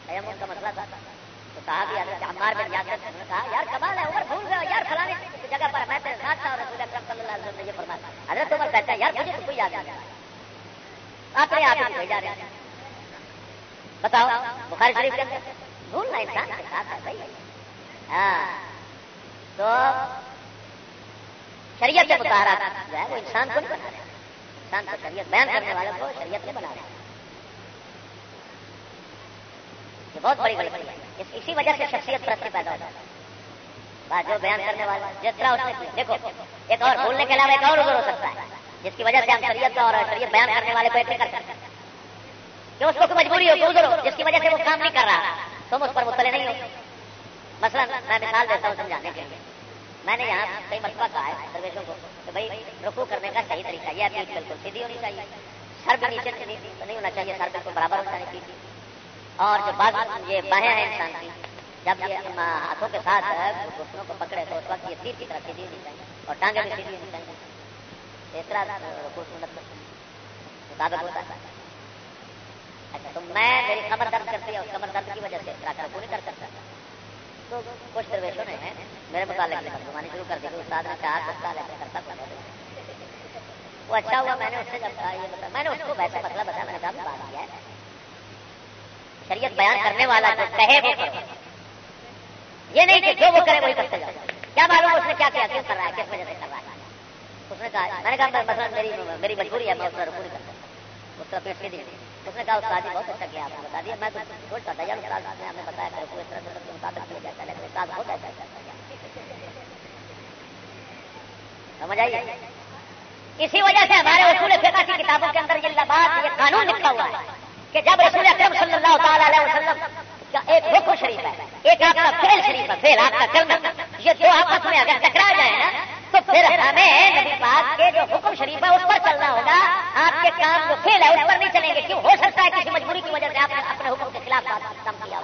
تیمم کا مسئلہ تھا۔ تو کہا بھی حضرت عمار بن یاسر نے کہا، یار کمال ہے، عمر بھول گئے یار فلانے جگہ پر میں تیرے ساتھ تھا اور رسول اکرم صلی اللہ علیہ وسلم نے یہ فرمایا حضرت عمر کہتا ہے، یار مجھے تو کوئی یاد نہیں آپ نے آپ بھیجا رہے بتاؤ، بخاری شریف کے اندر بھولنا انسان کے ساتھ ہے بھائی۔ ہاں۔ تو شریعت کے مطالعہ جو ہے وہ انسان کو نہیں بنا رہے۔ انسان کو شریعت بیان کرنے والے کو شریعت نہیں بنا رہے۔ یہ بہت بڑی بڑی بڑی ہے۔ اسی وجہ سے شخصیت پرستی پیدا ہوتا ہے۔ بات جو بیان کرنے والا جس طرح اس نے دیکھو، ایک اور بھولنے کے علاوہ ایک اور ادھر ہو سکتا ہے، جس کی وجہ سے ہم شریعت اور شریعت بیان کرنے والے کو ایسے کر سکتے کہ اس کو مجبوری ہو ادھر ہو، جس کی وجہ سے وہ کام نہیں کر رہا، تم اس پر مطلع نہیں ہو۔ مثلا میں مثال دیتا ہوں سمجھانے کے لیے۔ میں نے یہاں کئی مرتبہ کہا ہے درویشوں کو کہ بھائی رکو کرنے کا صحیح طریقہ یہ پیٹ بالکل سیدھی ہونی چاہیے۔ سر بھی نیچے نہیں ہونا چاہیے، سر بالکل برابر ہونا چاہیے۔ اور جو بات یہ باہیں ہیں انسان کی، جب یہ ہاتھوں کے ساتھ گھٹنوں کو پکڑے تو اس وقت یہ تیر کی طرح سیدھی ہونی چاہیے اور ٹانگیں بھی سیدھی ہونی چاہیے۔ اس طرح رکو سنت مطابق ہوتا ہے۔ اچھا تو میں میری کمر درد کرتی ہے، اس کمر درد کی وجہ سے اس طرح رکو نہیں کر سکتا۔ تو کچھ درویشوں نے میرے متعلق سے گھمانی شروع کر دی کہ استاد نے چار سستا لے کرتا تھا وہ اچھا ہوا، میں نے اس سے جب کہا، یہ بتا، میں نے اس کو ویسے مسئلہ بتایا، میں نے کہا بات کیا ہے۔ شریعت بیان کرنے والا جو کہے وہ یہ نہیں کہ جو وہ کرے وہی کرتے جاؤ۔ کیا معلوم اس نے کیا کیا کیوں کر رہا ہے، کس وجہ سے کر رہا ہے؟ اس نے کہا، میں نے کہا مثلا میری میری مجبوری ہے، میں اس طرح پوری کر سکتا اس طرح پیش کے دی۔ اس نے کہا، استاد جی بہت اچھا کیا، آپ نے بتا دیا۔ میں تو سوچتا تھا، یار، استاد نے ہمیں بتایا کہ اس طرح سے مطابق کیا جاتا ہے، لیکن استاد بہت اچھا سمجھ آئیے اسی وجہ سے ہمارے اصول فقہ کی کتابوں کے اندر یہ بات یہ قانون لکھا ہوا ہے۔ کہ جب رسول اکرم صلی اللہ تعالی علیہ وسلم کا ایک حکم شریف ہے، ایک آپ کا فیل شریف ہے فیل آپ کا کرنا یہ دو آپس میں اگر ٹکرا جائے نا، تو پھر ہمیں نبی پاک کے جو حکم شریف ہے اس پر چلنا ہوگا۔ آپ کے کام جو فیل ہے اس پر نہیں چلیں گے، کیوں؟ ہو سکتا ہے کسی مجبوری کی وجہ سے آپ نے اپنے حکم کے خلاف کام کیا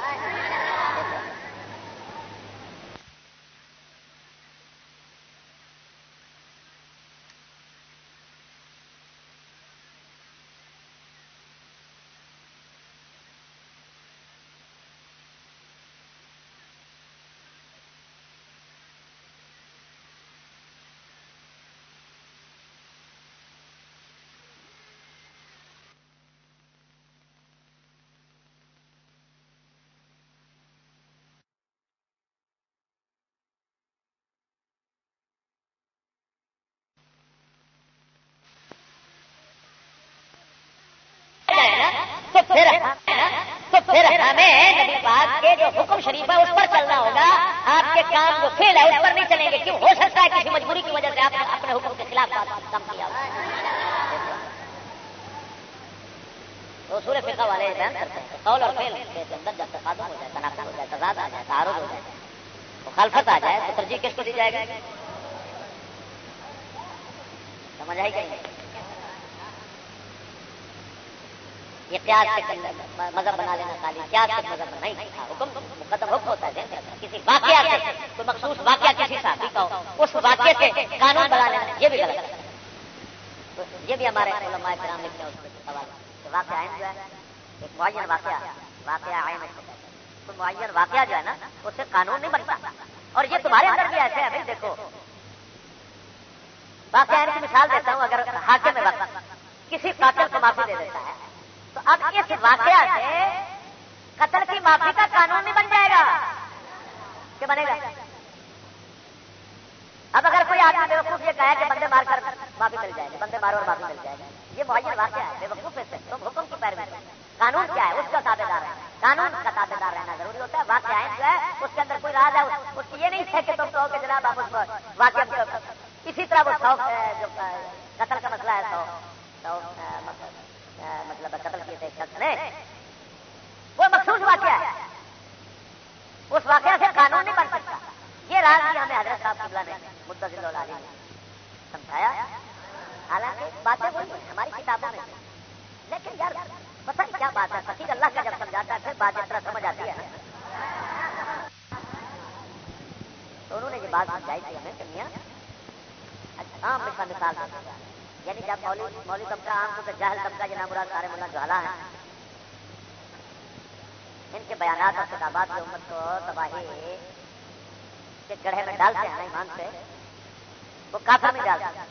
پھر تو پھر ہمیں نبی پاک کے جو حکم شریف ہے اس پر چلنا ہوگا۔ آپ کے کام جو فیل ہے اس پر نہیں چلیں گے۔ کیوں؟ ہو سکتا ہے کسی مجبوری کی وجہ سے آپ نے اپنے حکم کے خلاف کام کیا تو سورے فقہ والے بیان کرتے ہیں قول اور فیل کے اندر جب تقادم ہو جائے تناسب ہو جائے، تضاد آ جائے، تعارض ہو جائے، مخالفت آ جائے، تو ترجیح کس کو دی جائے گا سمجھ آئی کہ یہ پیاز کے مذہب بنا لینا خالی پیاز کے مذہب نہیں ہاں، حکم، مقدم حکم ہوتا ہے کسی واقعہ سے کوئی مخصوص واقعہ کسی صحابی کا ہو، اس واقعے سے قانون بنا لینا، یہ بھی غلط ہے۔ یہ بھی ہمارے علماء کرام لکھتے ہیں اس سوال واقعہ جو ہے، ایک معین واقعہ واقعہ آئین کوئی معین واقعہ جو ہے نا، اس سے قانون نہیں بنتا۔ اور یہ تمہارے اندر بھی ایسے ہے دیکھو۔ واقعہ آئین کی مثال دیتا ہوں، اگر حاکم میں کسی قاتل کو معافی دے دیتا ہے تو اب اس واقعہ سے قتل کی معافی کا قانون نہیں بن جائے گا کہ بنے گا۔ اب اگر کوئی آدمی بے وقوف یہ کہا کہ بندے مار کر معافی مل جائے گی، بندے مارو اور معافی مل جائے گی۔ یہ معین واقعہ ہے، بے وقوف سے تم حکم کی پیروی قانون کیا ہے؟ اس کا تابے دار ہے قانون کا تابے دار رہنا ضروری ہوتا ہے۔ واقعہ جو ہے، اس کے اندر کوئی راز ہے، اس کی یہ نہیں ہے کہ تم کہو کہ جناب آپ اس واقعہ اسی طرح وہ شوق جو قتل کا مسئلہ ہے تو مطلب قتل کیے تھے شخص نے وہ مخصوص واقعہ ہے۔ اس واقعہ سے قانون نہیں بن سکتا۔ یہ راج بھی ہمیں حضرت صاحب قبلہ نے مدد سمجھایا؟ حالانکہ باتیں وہی ہماری کتابوں میں لیکن یار، پتہ نہیں کیا بات ہے؟ فقیر اللہ کا جب سمجھاتا ہے، پھر بات اس طرح سمجھ آتی ہے تو انہوں نے یہ بات سمجھائی تھی ہمیں کہ میاں اچھا، عام مثال مثال یعنی جب مولوی مولوی طبقہ عام کو جاہل طبقہ جناب مراد سارے ملا جوالا ہے ان کے بیانات اور کتابات کی امت کو تباہی کے گڑھے میں ڈالتے ہیں ایمان سے وہ کافر میں ڈالتے۔ ہیں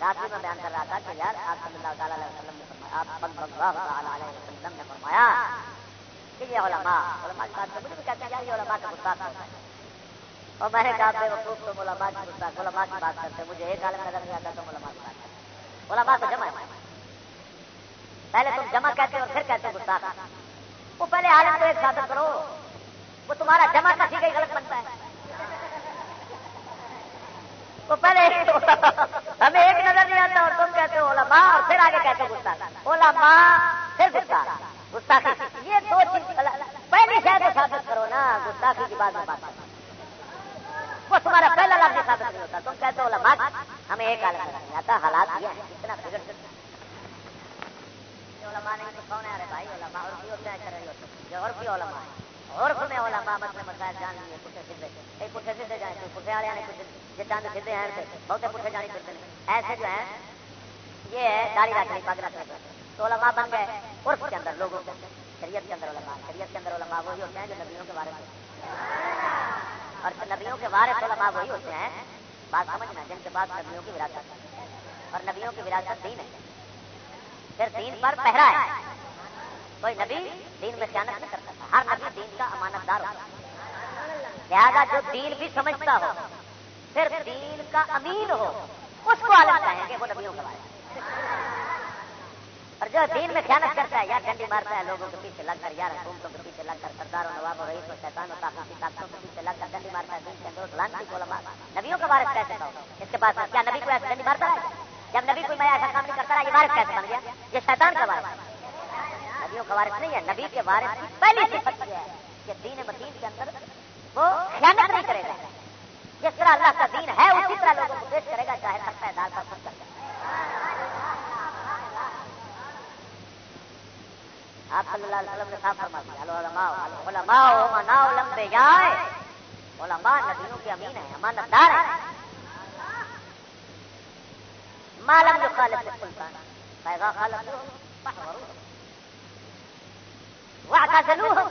رات میں بیان کر رہا تھا کہ یار آپ صلی اللہ تعالیٰ علیہ وسلم نے فرمایا آپ صلی اللہ علیہ وسلم نے فرمایا کہ یہ علماء علماء کی بات مجھے بھی کہتے ہیں، یار یہ علماء کا گستاخ ہوتا ہے؟ اور میں نے کہا بے وقوف تو علماء کی کی بات کرتے مجھے ایک عالم نظر نہیں آتا تو علماء کی بات کرتے علماء تو جمع ہے پہلے تم جمع کہتے اور پھر کہتے گستاخ۔ وہ پہلے عالم کو ایک ثابت کرو۔ وہ تمہارا جمع کا ٹھیک غلط بنتا ہے۔ وہ پہلے ہمیں ایک نظر نہیں آتا اور تم کہتے ہو علماء اور پھر آگے کہتے گستاخ۔ علماء، پھر گستاخ۔ گستاخی۔ یہ دو چیز پہلی شاید ثابت کرو نا، گستاخی کی بات میں بات کرو وہ تمہارا پہلا لفظ ثابت نہیں ہوتا۔ تم کہتے ہو علماء ہمیں ایک عالم نہیں آتا حالات یہ ہیں۔ اتنا بگڑ علماء نہیں تو کون ہے؟ ارے بھائی، علماء اور بھی ہوتے ہیں، کرے ہوتے ہیں اور بھی علماء ہے اور میں علماء مسئلے مسائل جان لیے۔ پٹھے سیدھے۔ کئی پٹھے سیدھے جائیں۔ تو پٹھے والے آنے کچھ یہ چاند سیدھے ہیں بہت پٹھے جانی پھرتے ہیں۔ ایسے جو ہیں، یہ ہے داڑھی رکھنے، پگ رکھنے تو علماء بن گئے عرف کے اندر، لوگوں کے شریعت کے اندر علماء، شریعت کے اندر علماء وہی ہوتے ہیں جو نبیوں کے بارے میں۔ اور نبیوں کے وارث علماء وہی ہوتے ہیں، بات سمجھنا جن کے بعد نبیوں کی وراثت اور نبیوں کی وراثت دین ہے۔ پھر دین پر پہرا ہے۔ کوئی نبی دین میں خیانت نہیں کر سکتا ہر نبی دین کا امانت دار ہوتا لہٰذا جو دین بھی سمجھتا ہو، پھر دین کا امیر ہو، اس کو عالم کہیں گے وہ نبیوں کے بارے اور جو دین میں خیانت کرتا ہے، یا ڈنڈی مارتا ہے، لوگوں کے پیچھے لگ کر یار حکومتوں کے پیچھے لگ کر، سردار و نواب و رئیس و شیطان و طاقت کی طاقتوں کے پیچھے لگ کر ڈنڈی مارتا ہے، دین کے اندر لانتی کو لما نبیوں کا وارث کیسے ہو اس کے پاس کیا نبی کو ایسا ڈنڈی مارتا ہے؟ جب نبی کوئی میں ایسا کام نہیں کرتا ہے یہ وارث کیسے بن گیا؟ یہ شیطان کا وارث۔ نبیوں کا وارث نہیں ہے، نبی کے وارث کی پہلی صفت یہ ہے کہ دین مدین کے اندر وہ خیانت نہیں کرے گا۔ جس طرح اللہ کا دین ہے، اسی طرح لوگوں کو پیش کرے گا، چاہے سب پیدار کا سب کرتا ہے اللہ علیہ وسلم نے صاف فرما دیا علماء علماء مناؤ لمبے جائے علماء نبیوں کے امین ہیں امانت دار ہیں مالم جو خالد سلطان پیغا خالد واعتزلوهم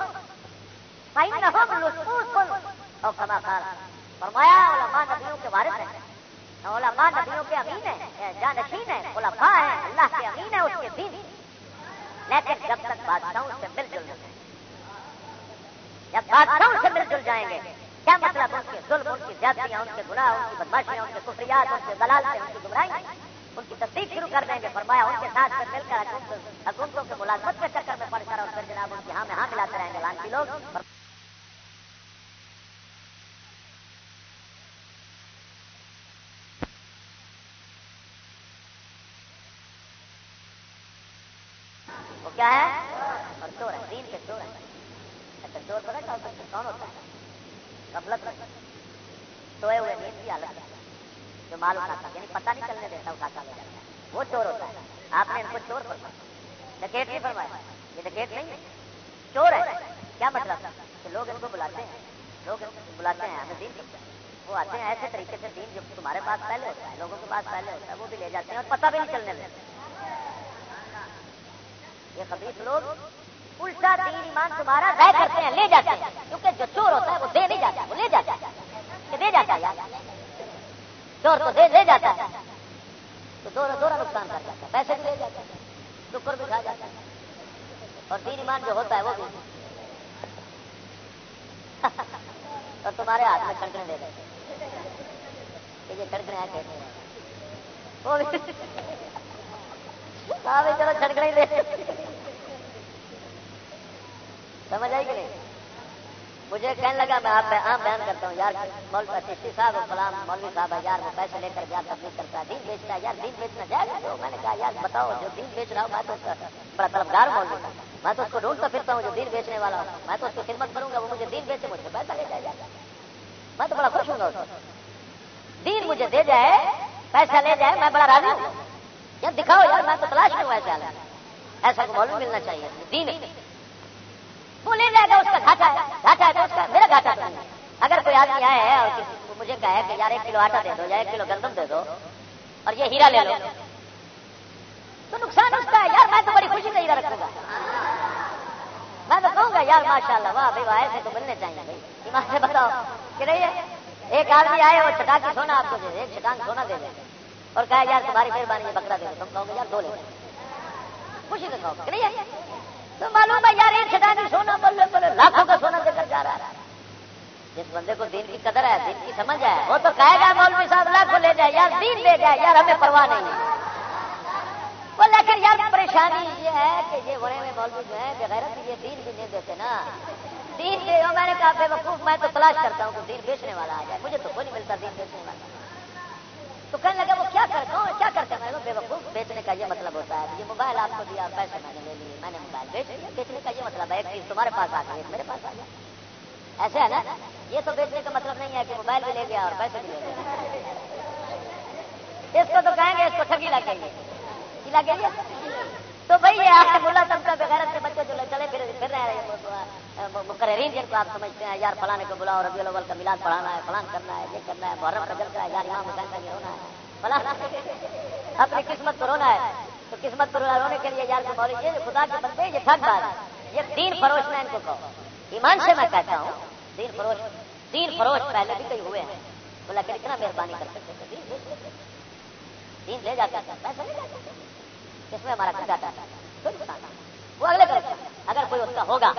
فإنهم لصوص أو كما قال فرمایا علماء نبیوں کے وارث ہیں علماء نبیوں کے امین ہیں جانشین ہیں خلفاء ہیں، اللہ کے امین ہیں، اس کے دین لیکن جب تک بادشاہوں سے مل جل جائیں۔ جب بادشاہوں سے مل جل جائیں گے، کیا مطلب ان کے ظلم، ان کی زیادتیاں، ان کے گناہ، ان کی بدماشیاں، ان کے کفریات، ان کے دلال سے ان کی گمراہی؟ ان کی تصدیق شروع کر دیں گے، فرمایا ان کے ساتھ پھر مل کر حکومتوں کے ملازمت کے چکر میں پڑ کر اور پھر جناب ان کی ہاں میں ہاں ملاتے رہیں گے۔ لانچی لوگ وہ کیا ہے اور چور ہے دین کے چور ہے اچھا چور پتا کیا ہوتا ہے کون ہوتا ہے غفلت میں سوئے ہوئے نیند کی حالت ہے جو مال اٹھاتا یعنی پتہ نہیں چلنے دیتا اٹھاتا لے جاتا ہے وہ چور ہوتا ہے آپ نے ان کو چور فرمایا ڈکیٹ نہیں فرمایا یہ ڈکیٹ نہیں ہے چور ہے کیا مطلب کہ لوگ ان کو بلاتے ہیں لوگ ان کو بلاتے ہیں ہمیں دین کرتے وہ آتے ہیں ایسے طریقے سے دین جو تمہارے پاس پہلے ہوتا ہے لوگوں کے پاس پہلے ہوتا ہے وہ بھی لے جاتے ہیں اور پتہ بھی نہیں چلنے دیتے یہ خبیص لوگ الٹا دین ایمان تمہارا ضائع کرتے ہیں، لے جاتے ہیں۔ کیونکہ جو چور ہوتا ہے وہ دے نہیں جاتا، وہ لے جاتا ہے۔ دے جاتا ہے۔ چور تو دے، لے جاتا ہے۔ تو دورہ دورہ نقصان کر جاتا ہے۔ پیسے بھی لے جاتا ہے۔ ٹکر بھی کھا جاتا ہے۔ اور دین ایمان جو ہوتا ہے وہ بھی۔ اور تمہارے ہاتھ میں چھڑکنے دے دیتے یہ چھڑکنے ہیں کہتے ہیں وہ بھی ہاں بھی چلو چھڑکنے ہی دے سمجھ آئی کہ نہیں؟ مجھے کہنے لگا، میں آپ عام بیان کرتا ہوں، یار، مولوی چشتی صاحب فلام مولوی صاحب ہے یار، وہ پیسے لے کر بیان تبلیغ کرتا ہے، دین بیچتا ہے، یار، دین بیچنا جائے تو؟ میں نے کہا، یار، بتاؤ، جو دین بیچ رہا ہوں میں تو اس کا بڑا طلبگار مولوی تھا میں تو اس کو ڈھونڈتا پھرتا ہوں، جو دین بیچنے والا ہوں میں تو اس کی خدمت کروں گا، وہ مجھے دین بیچے، مجھے پیسہ لے جائے گا میں تو بڑا خوش ہوں گا اس کو۔ دین مجھے دے جائے، پیسہ لے جائے، میں بڑا راضی ہوں۔ یا دکھاؤ، یار، میں تو تلاش میں ایسا ایسا کو مولوی ملنا چاہیے۔ دین۔ وہ لے جائے گا اس کا گھاٹا ہے گھاٹا ہے تو اس کا میرا گھاٹا نہیں اگر کوئی آدمی آئے ہے اور کسی کو مجھے کہ یار ایک کلو آٹا دے دو یا ایک کلو گندم دے دو اور یہ ہیرا لے لو، تو نقصان اس کا ہے۔ یار میں تو بڑی خوشی سے ہیرا رکھوں گا۔ میں تو کہوں گا، یار ماشاء اللہ واہ بھائی واہ ایسے تو ملنے چاہیے بھائی۔ ایمان سے بتاؤ کہ نہیں ہے؟ ایک آدمی آئے اور چٹا سونا آپ کو دے دے، ایک چٹان سونا دے دے۔ اور کہا یار تمہاری مہربانی، یہ بکرا دے دو تم کہو گے، یار دو لے خوشی سے کہو کہ نہیں ہے؟ تو معلوم ہے یار، ایک چٹانی سونا بولے بولے لاکھوں کا سونا دے کر جا رہا ہے۔ جس بندے کو دین کی قدر ہے، دین کی سمجھ ہے، وہ تو کہے گا، مولوی صاحب، لاکھوں لے جائے یار، دین لے جائے یار، ہمیں پرواہ نہیں۔ ہے وہ لیکن یار، پریشانی یہ ہے کہ یہ بڑے میں مولوی جو ہے بغیر یہ دین بھی نہیں دیتے نا۔ دین کے میں نے کہا، بے وقوف، میں تو تلاش کرتا ہوں کہ دین بیچنے والا آ جائے، مجھے تو کوئی نہیں ملتا دین بیچنے والا۔ تو کہنے لگا وہ کیا کرتا ہوں کیا کرتے ہیں بے وقوف بیچنے کا یہ مطلب ہوتا ہے یہ موبائل آپ کو دیا، پیسے میں نے لے لیے، میں نے موبائل بیچ لیا بیچنے کا یہ مطلب ہے، ایک چیز تمہارے پاس آ گئی میرے پاس آ گیا. ایسے ہے نا؟ یہ تو بیچنے کا مطلب نہیں ہے کہ موبائل بھی لے گیا اور پیسے بھی لے گیا۔ اس کو تو کہیں گے، اس کو ٹھگی لگ گئی لگ گئی تو بھائی یہ آپ بولا تب کا بغیر سے بچے جو چلے پھر پھر رہے ہیں مقررین جن کو آپ سمجھتے ہیں، یار فلانے کو بلاؤ ربی الاول کا میلاد پڑھانا ہے فلان کرنا ہے، یہ کرنا ہے، محرم کا جلتا ہے، یار امام حسین کا یہ ہونا ہے۔ فلاں *laughs* اپنی قسمت کو رونا ہے۔ تو قسمت کو رونے کے لیے یار کو بولے یہ خدا کے بندے، یہ ٹھگ بات ہے۔ یہ دین فروش میں ان کو کہو۔ ایمان سے میں کہتا ہوں، دین فروش دین فروش پہلے بھی کئی ہوئے ہیں۔ بولا کہ اتنا مہربانی کر سکتے دین لے جاتا تھا پیسہ لے جاتا تھا اس میں ہمارا کھٹا تھا وہ اگلے کرے اگر کوئی اس کا ہوگا،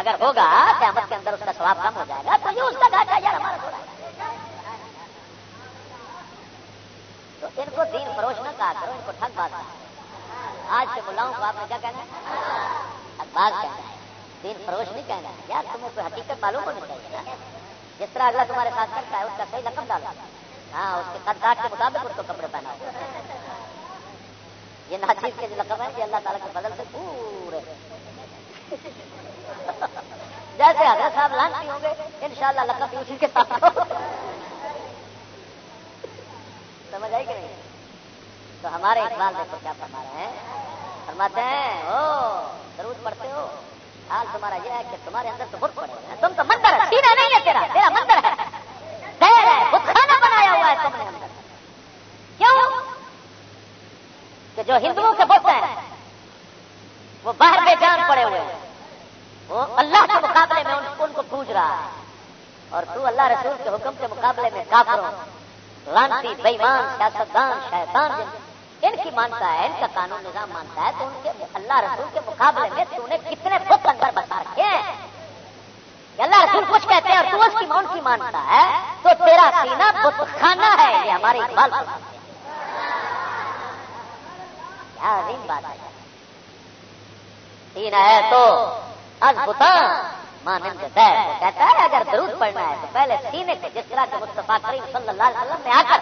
اگر ہوگا، قیامت کے اندر اس کا سواب کم ہو جائے گا، تو یہ اس کا گھاٹا یار ہمارا تھوڑا تو ان کو دین فروش نہ کہا کرو، ان کو ٹھگ بات آج سے بلاؤں کو آپ نے کیا کہنا ہے؟ بات کہنا ہے۔ دین فروش نہیں کہنا ہے۔ یار، تمہیں کوئی حقیقت معلوم ہونی چاہیے نا؟ جس طرح اگلا تمہارے ساتھ کرتا ہے، اس کا صحیح رقم ڈالا ہاں اس کے قد کاٹ کے مطابق اس کو کپڑے پہنا یہ ناچیز کے جو لقب ہے یہ اللہ تعالیٰ کے بدل سے پورے۔ جیسے حضرت صاحب لانچی ہوں گے ان شاء اللہ لقب اسی کے ساتھ سمجھ آئی کہ نہیں؟ تو ہمارے اقبال دیکھو کیا فرما رہے ہیں۔ فرماتے ہیں او درود پڑھتے ہو۔ حال تمہارا یہ ہے کہ تمہارے اندر تو بت پڑے ہیں۔ تم تو مندر ہے سینا نہیں ہے تیرا تیرا مندر ہے۔ ہے بت خانہ بنایا ہوا ہے تم نے اندر کیوں کہ جو ہندوؤں کے بت ہیں، وہ باہر بے جان پڑے ہوئے ہیں۔ وہ اللہ کے مقابلے میں ان کو پوج رہا ہے۔ اور تو اللہ رسول کے حکم کے مقابلے میں کافروں، لانتی بےمان سیاستدان، شیطان ان کی مانتا ہے، ان کا قانون نظام مانتا ہے، تو ان کے اللہ رسول کے مقابلے میں تو نے کتنے بت اندر بتا رکھے ہیں۔ اللہ رسول کچھ کہتے ہیں اور تو اس کی مان کی مانتا ہے، تو تیرا سینہ بت خانہ ہے، یہ ہماری اقبال کیا عظیم بات ہے۔ سینہ ہے تو ادبتا مانند دیر کہتا ہے، اگر درود پڑھنا ہے تو پہلے سینے کے جس طرح کے مصطفیٰ کریم صلی اللہ علیہ وسلم نے آ کر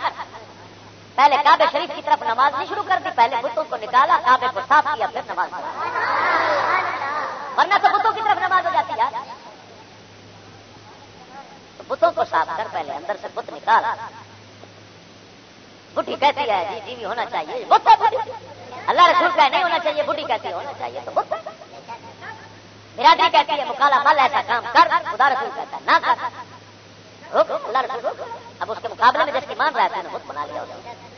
پہلے کعبے شریف کی طرف نماز نہیں شروع کر دی، پہلے بتوں کو نکالا، کعبے کو صاف کیا، پھر نماز ورنہ تو بتوں کی طرف نماز ہو جاتی ہے تو بتوں کو صاف کر، پہلے اندر سے بت نکال۔ بٹھی کہتی ہے جی جی بھی ہونا چاہیے اللہ رسول کا نہیں ہونا چاہیے، بڈھی کہتی ہے، ہونا چاہیے تو بت برادری کہتی ہے، مکالا مل ایسا کام کر، خدا رسول کہتا ہے، نہ کر۔ روک اللہ رسول اب اس کے مقابلے میں جس کی مان رہا ہے بت بنا لیا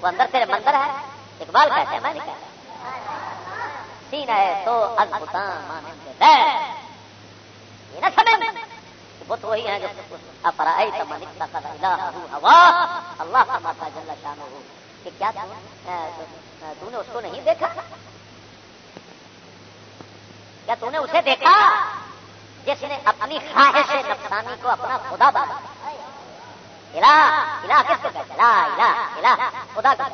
وہ اندر تیرے مندر ہے، اقبال کہتے ہیں میں نہیں کہتا۔ سین ہے، تو یہ نہ سمجھ۔ بت وہی ہے جو اپرائی تمنی اللہ کا ماتا جل شان ہو کہ کیا تو نے اس کو نہیں دیکھا کیا تو نے اسے دیکھا جس نے اپنی خواہش نفسانی کو اپنا خدا بنا الہ الہ کس کو کہتے لا الہ الہ خدا کا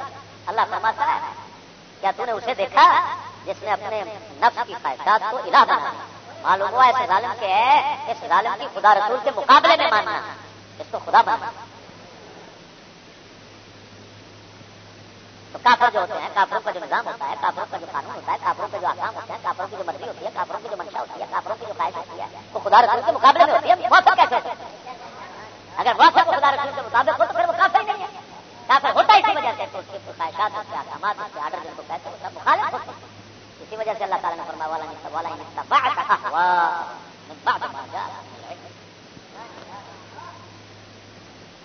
اللہ فرماتا ہے کیا تو نے اسے دیکھا جس نے اپنے نفس کی خواہشات کو الہ بنا معلوم ہوا ایسے ظالم کے ہے اس ظالم کی خدا رسول کے مقابلے میں ماننا اس کو خدا بنا تو کافر جو ہوتے ہیں، کافروں کا جو نظام ہوتا ہے، کافروں کا جو قانون ہوتا ہے، کافروں کے جو آسام ہوتے ہیں، کافروں کی جو مرضی ہوتی ہے، کافروں کی جو منشا ہوتی ہے، کافروں کی جو خواہش ہوتی ہے، وہ خدا رسول کے مقابلے میں ہوتی ہے موسم کیسے ہوتے ہیں؟ اگر وہ سب خدا رسول کے مطابق ہو تو پھر وہ کافر نہیں ہے۔ کافر ہوتا اسی وجہ سے، اس کے خواہشات اس کے احکامات اس کے آڈر جن کو کہتے ہیں سب مخالف ہوتے ہیں اسی وجہ سے اللہ تعالیٰ نے فرمایا والا نہیں والا نہیں سب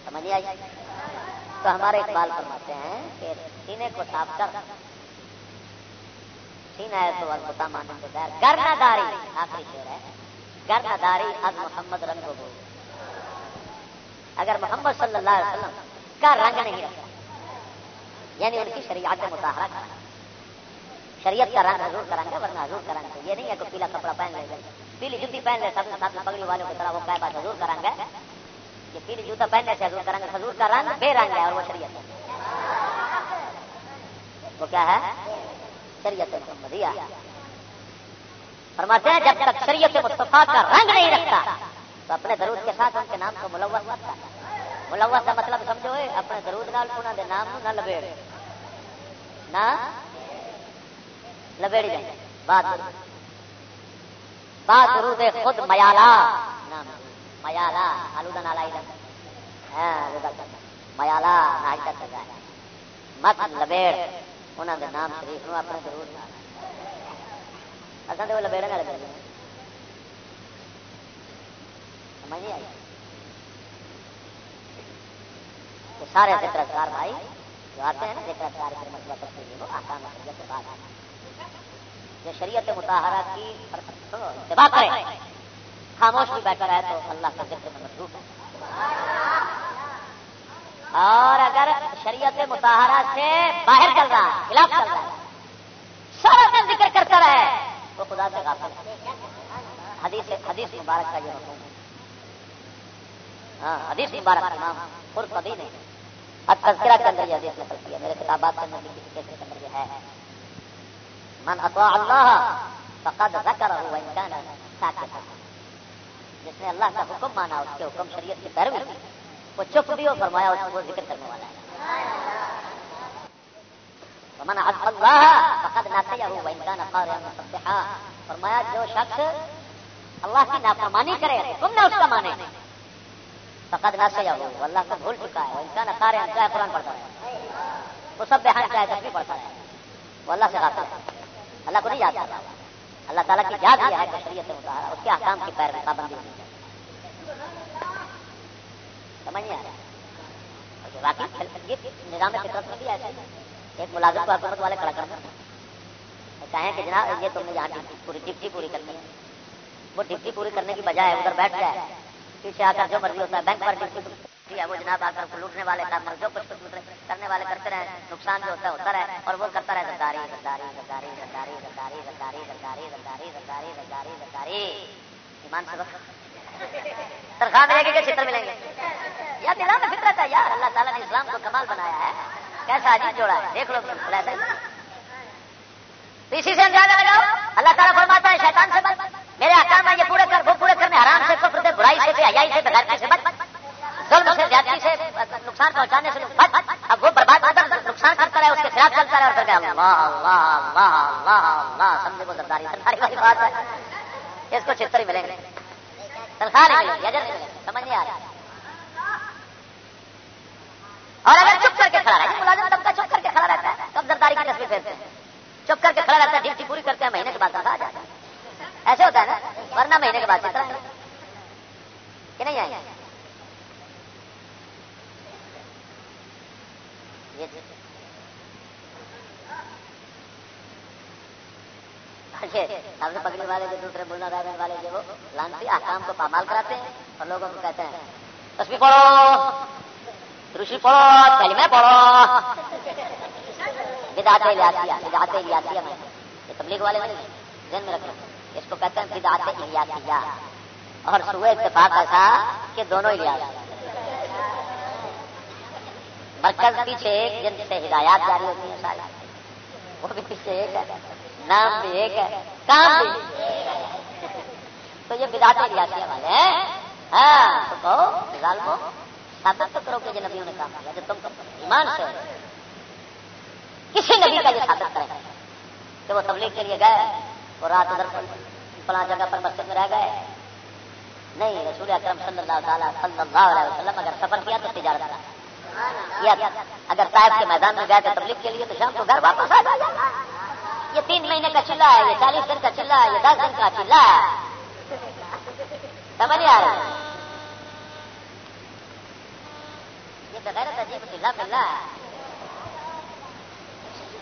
سمجھ آئی؟ تو ہمارے اقبال فرماتے ہیں کہ سینے کو صاف کر۔ سینا ہے تو البتا ماننے کے دار گرنا داری، آخری شیر ہے۔ گرنا داری از محمد رنگ ہو اگر محمد صلی اللہ علیہ وسلم کا رنگ نہیں رکھا یعنی ان کی شریعت مظاہرہ کرنا۔ شریعت کا رنگ حضور کا رنگ ہے، ورنہ حضور کا رنگ ہے یہ نہیں ہے کہ پیلا کپڑا پہن لے۔ پیلی جوتی پہن لے سب ساتھ پگڑی والوں کی طرح وہ کہہ بات حضور کا رنگ ہے۔ یہ پیلی جوتا پہننے سے حضور کا رنگ حضور کا رنگ بے رنگ ہے اور وہ شریعت ہے۔ وہ کیا ہے؟ شریعت محمدیہ۔ فرماتے ہیں، جب تک شریعت مصطفیٰ کا رنگ نہیں رکھتا، تو اپنے درود کے ساتھ ان کے نام کو ملوث کرتا ملوث کا مطلب سمجھو اپنے درود نال انہوں دے نام نہ لبیڑ نہ لبیڑی جائے۔ بات بات درود خود میالا نام۔ میالا آلودہ نالا میالا مت لبیڑ انہوں دے نام شریف نو اپنے ضرور اصل تو لبیڑ نہ لگے سمجھ نہیں آئی سارے ذکر کار بھائی جو آتے ہیں نا ذکر کار کے مطلب وہ آسان کے بعد جو شریعت مطالعہ کی اتباع کرے خاموش بھی بیٹھا رہے تو اللہ کا ذکر میں مصروف ہے۔ اور اگر شریعت متحرہ سے باہر چل رہا ہے، خلاف چل رہا ہے، سارا دن ذکر کرتا رہے، وہ خدا سے غافل ہے۔ حدیث حدیث مبارک کا یہ حکم ہاں حدیث مبارک کا نام خود قدی نہیں اب تذکرہ کے اندر یہ حدیث نقل کیا میرے کتابات کے اندر کسی کیسے کے اندر یہ ہے۔ من اطاع اللہ فقد ذکر ہوا انسان جس نے اللہ کا حکم مانا، اس کے حکم شریعت کی پیروی کی۔ وہ چپ بھی ہو، فرمایا، اس کو ذکر کرنے والا ہے۔ فرمایا، جو شخص اللہ کی نافرمانی کرے، تم نے اس کا مانے۔ فقد نہ سیا ہو اللہ کو بھول چکا ہے۔ انسان اخارے چاہے قرآن پڑھتا ہے وہ سب بہان چاہے تک بھی پڑھتا ہے وہ اللہ سے غافل ہے۔ اللہ کو نہیں یاد کرتا۔ اللہ تعالیٰ کی یاد کیا ہے شریعت مطالعہ اس کے احکام کی پیر میں پابندی ہونی چاہیے سمجھ نہیں آ رہا؟ باقی یہ نظام فطرت میں بھی ایسا ہی ایک ملازم کو حکومت والے کھڑا کرنا کہیں کہ جناب یہ تم نے یہاں پوری ڈپٹی پوری کرنی ہے وہ ڈپٹی پوری کرنے کی بجائے ادھر بیٹھ جائے۔ پیچھے آ کر جو مرضی ہوتا ہے، بینک پر ڈپٹی ہے وہ جناب آ کر لوٹنے والے کام جو کچھ کرنے والے کرتے رہے نقصان جو ہوتا ہے ہوتا رہے اور وہ کرتا رہے زرداری زرداری زرداری زرداری زرداری زرداری زرداری زرداری زرداری زرداری زرداری ایمان سے تنخواہ ملے گی کہ چتر ملیں گے یا دلا میں فطرت ہے یار اللہ تعالیٰ نے اسلام کو کمال بنایا ہے کیسا عجیب جوڑا ہے دیکھ لو اسی سے اندازہ لگاؤ اللہ تعالیٰ فرماتا ہے شیطان سے بچ میرے احکام ہے یہ پورے کر وہ پورے کرنے حرام سے کفر سے برائی سے حیائی سے بغیر سے بچ ظلم سے زیادتی سے نقصان پہنچانے سے بچ اب وہ برباد مطلب نقصان کرتا رہے، اس کے خلاف چلتا رہے اور پھر اللہ اللہ اللہ اللہ اللہ سمجھے کو سرداری سرداری والی بات ہے۔ اس کو چتر ہی ملیں گے۔ تنخواہ نہیں ملے گی اجر نہیں ملے سمجھ نہیں آ رہا اور اگر چپ کر کے کھڑا رہتا ہے، ملازم طبقہ چپ کر کے کھڑا رہتا ہے تب زرداری کی تصویر پھیرتے ہیں۔ چپ کر کے کھڑا رہتا ہے، ڈیوٹی پوری کرتے ہیں، مہینے کے بعد تنخواہ آ جاتا ہے۔ ایسے ہوتا ہے نا، ورنہ مہینے کے بعد چلتا ہے؟ کہ نہیں آئے؟ سب سے پکڑنے والے جو دوسرے بولنا رہنے والے جو لانسی آکام کو پامال کراتے ہیں اور لوگوں کو کہتے ہیں تصویر پڑھو رشی پڑھو پہلے میں پڑھو بدعت الیاسیہ بدعت الیاسیہ میں یہ تبلیغ والے نہیں، ذہن میں رکھنا۔ اس کو کہتے ہیں بدعت الیاسیہ اور سوئے اتفاق ایسا کہ دونوں الیاس مرکز پیچھے ایک جن سے ہدایات جاری ہوتی ہیں سارے وہ بھی پیچھے ایک ہے۔ نام بھی ایک ہے۔ کام بھی۔ تو یہ بدعت الیاسیہ والے ہیں ہاں تو کہو مثال کو ثابت تو کرو کہ جو نبیوں نے کام کیا جو تم ایمان سے کسی نبی کا یہ ثابت کرے کہ وہ تبلیغ کے لیے گئے اور رات ادھر فلاں جگہ پر مسجد میں رہ گئے۔ نہیں، رسول اکرم صلی اللہ تعالیٰ صلی اللہ علیہ وسلم اگر سفر کیا تو تجارت کیا اگر طائف کے میدان میں گئے تو تبلیغ کے لیے تو شام کو گھر واپس آ جائے یہ تین مہینے کا چلا ہے، یہ چالیس دن کا چلا ہے، یہ دس دن کا چلا ہے۔ سمجھ آ رہا یہ بغیر عجیب چلا پلا ہے۔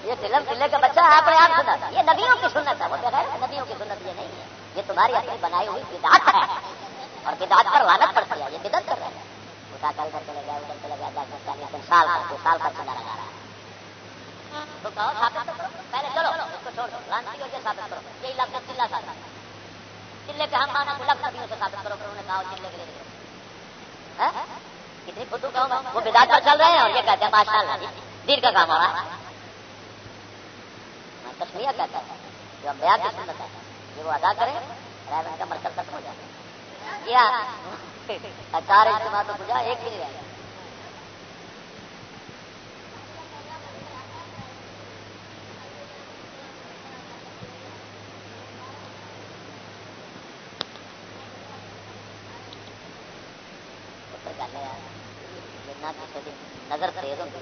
یہ فلم قلعے کا بچہ اپنے آپ سنا تھا۔ یہ ندیوں کی سنت ہے، وہ بغیر ندیوں کی سنت یہ نہیں ہے۔ یہ تمہاری اپنی بنائی ہوئی بدعت ہے اور بدعت پر لانت پڑتی ہے، یہ بدت کر رہے ہیں۔ اٹھا کر ادھر چلے گیا ادھر چلے گیا دس دس چالیس دن سال کا سال کا چلا لگا رہا ہے۔ تو کہو ثابت کرو، پہلے چلو، اس کو چھوڑ دو ثابت کرو۔ چلے کے ہم مانا ثابت کرو انہوں نے کہا چلے کے لیے ہاں؟ کتنی خود کہوں وہ بدعت پر چل رہے ہیں اور یہ کہتے ہیں ماشاء اللہ جی، دیر کا کام ہو رہا ہے۔ ہاں، تسمیہ کہتا ہے، جو امبیا کی سنت ہے یہ وہ ادا کریں، رائے کا مرکز ختم ہو جائے۔ کیا؟ چار اجتماع تو ایک نظر تیز ہوتی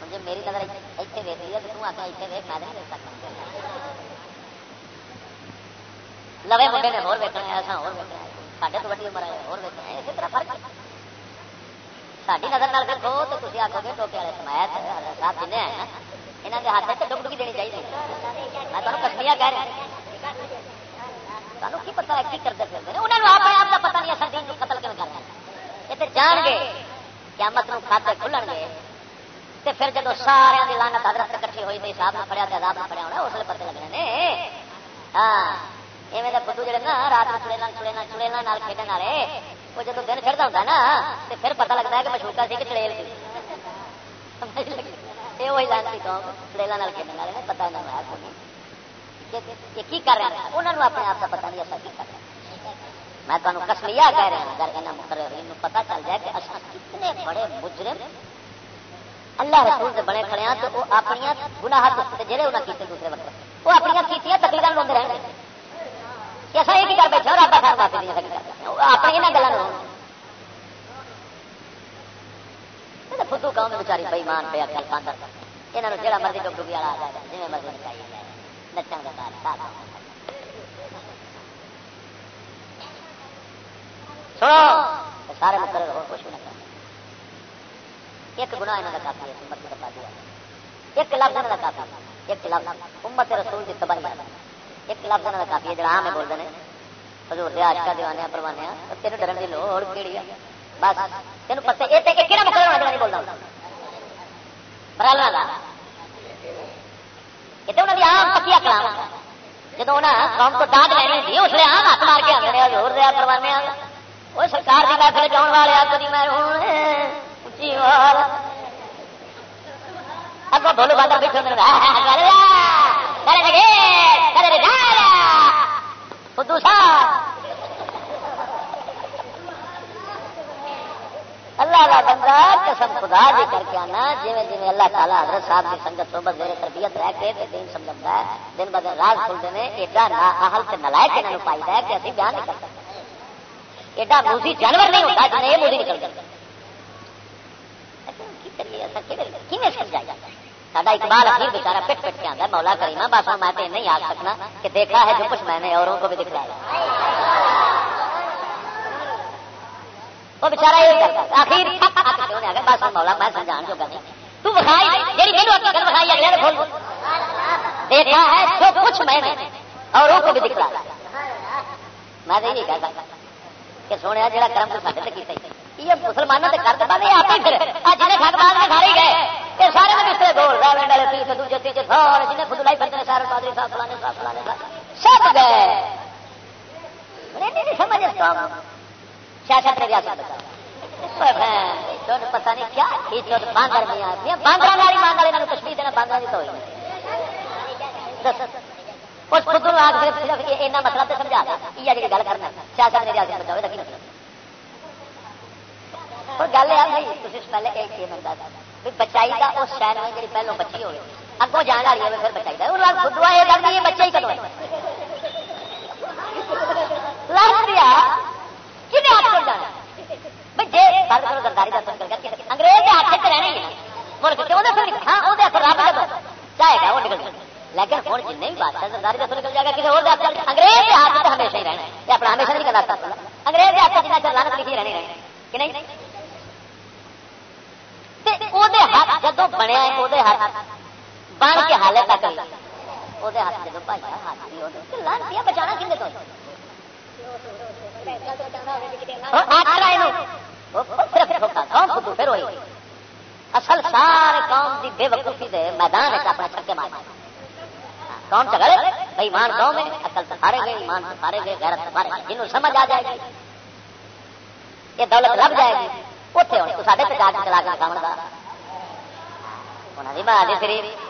سمجھ میری نظر اتنے ویسی ہے تو تم آ اتنے میں نہیں دیکھ سکتا لوے منڈے نے ہو ویکنا ایسا ہو ساڈے تو ویڈی عمر ہے ہو ویکنا اسی طرح فرق ساری نظر نال دیکھو تو تھی آخو گے ٹوکے والے سمایت صاحب جن ہیں یہاں کے ہاتھ سے ڈب ڈبی دینی چاہیے میں تمہیں کسمیا کہہ رہا سانو کی پتا ہے کی کرتے پھرتے ہیں انہوں نے اپنے آپ کا پتا نہیں اصل دین قتل کیوں کرنا یہ تو جان گے قیامت نو کھاتے کھلن گے تے پھر جب سارے کی لانت حضرت کٹھی ہوئی تو حساب نہ پڑیا تو عذاب نہ پڑیا ہونا اس لیے پتے لگنے نے ہاں ایویں بدھو جڑے نا رات میں چڑیلا چڑیلا چڑیلا نال کھیڈن والے وہ جب دن چڑھتا ہوتا نا تو پھر پتا لگتا ہے کہ مشوقہ سی کہ چڑیل یہ وہی قوم چڑیلا نال کھیڈن والے نے کی کر رہے ہیں انہوں نے اپنے آپ کا نہیں کی کر رہے ہیں میں تمہیں کسمیا کہہ رہا ہوں اگر یہاں مقرر پتا چل جائے کہ اصل کتنے بڑے مجرم اللہ رسول سے بڑے کھڑے ہیں تو وہ اپنی گناہ جہے انہیں کیتے دوسرے وقت وہ اپنی کیتیاں تقریباً لوگ رہے ہیں ایسا یہ کر بیٹھے اور آپ یہاں گلوں قوم بچاری بےمان پہ اکل یہاں جہاں مرضی والا آ جائے جی مرضی نچائی جائے نچن کا سنو! سارے مقرر ہو، کچھ بھی نہ کرنا ایک گنا یہاں کا کافی ہے امت ایک لفظ یہاں کا کافی ایک لفظ۔ امت رسول کی تباہی ایک لفظ یہاں کا کافی ہے جہاں ہمیں بولتے ہیں حضور دے آشکا دیوانے پروانے تین ڈرن کی لوڑ کیڑی ہے بس تین پتہ یہ کہڑا مقرر ہونا نہیں بولنا برالا یہ تو انہوں نے آم پکی کلام جب قوم کو داد لینی تھی اس لیے آم ہاتھ مار کے آتے ہیں ہزور دیا پروانے وہ سرکار کی محفل جاؤ والے آ کبھی میں ہوں اچھی اگو ڈولو باندھا بیٹھے خدو اللہ کا بندہ قسم خدا جی کر کے آنا جی جی اللہ تعالیٰ حضرت صاحب کی سنگت تو زیر تربیت رہ کے دین سمجھتا ہے، دن ب دن راز کھلتے ہیں، ایڈا اہل سے نلائک انہوں پائی ہے کہ ابھی بیان نہیں کر سکتے ایڈا موزی جانور نہیں ہوتا، جنہیں یہ موزی نکل اچھا، جاتا ساڈا اقبال اخیر بےچارا پٹ پٹ کے آتا ہے، مولا کریما بس میں تو نہیں آ سکنا کہ دیکھا ہے جو کچھ میں نے، اوروں کو بھی دکھلایا۔ وہ بچارا یہ کرتا آخر بس مولا میں سمجھان جو کرنی تو بخائی میرے بخائی اگلے کھول دیکھا ہے جو کچھ میں نے اور کو بھی میں تو یہ کہہ سکتا کہ سونے کرم تو سارے تک یہ مسلمانوں کے آپ ہی جنہیں میں سارے گئے یہ سارے میں دوسرے گول سارے جنہیں خود لائی سارے پادری صاحب فلانے صاحب فلانے صاحب سب گئے سمجھ میں ریاست پتا نہیں کیا باندر باندر والی مان والے کشمیر دینا باندر تو اس خود ایسا مسئلہ تو سمجھا یہ جی گل کرنا ریاست بچاؤ مطلب گل تھی پہلے ایک یہ بچائی کا اس شہر میں جی پہلو بچی ہوگی اگوں جان والی ہے، پھر بچائی خود یہ بچے ہی کرو گرداری جی، انگریز ہاتھ رہنے ہاں، چاہے گا وہ نکل لیکن ہوں جن بھی بادشاہ سرداری کا نکل جائے گا، کسی اور انگریز کے ہاتھ تو ہمیشہ ہی رہنا یہ اپنا ہمیشہ نہیں کرنا انگریز کے ہاتھ جنہیں چل لانت لکھی رہنی رہنے کہ نہیں؟ ہاتھ جدو بنیا ہاتھ بن کے حالے تک وہ ہاتھ جب بھائی ہاتھ بچانا کھے تو ہاں، اصل سارے قوم کی بے وقوفی دے میدان اپنے چھکے مار قوم چگڑے بھائی مان قوم ہے۔ اصل سارے گئے، ایمان سارے گئے، غیرت سارے جنوں سمجھ آ جائے گی، یہ دولت لب جائے گی اتنے ہونے تو سارے پچاس چلا کے کام کا انہوں نے بنا دی شریف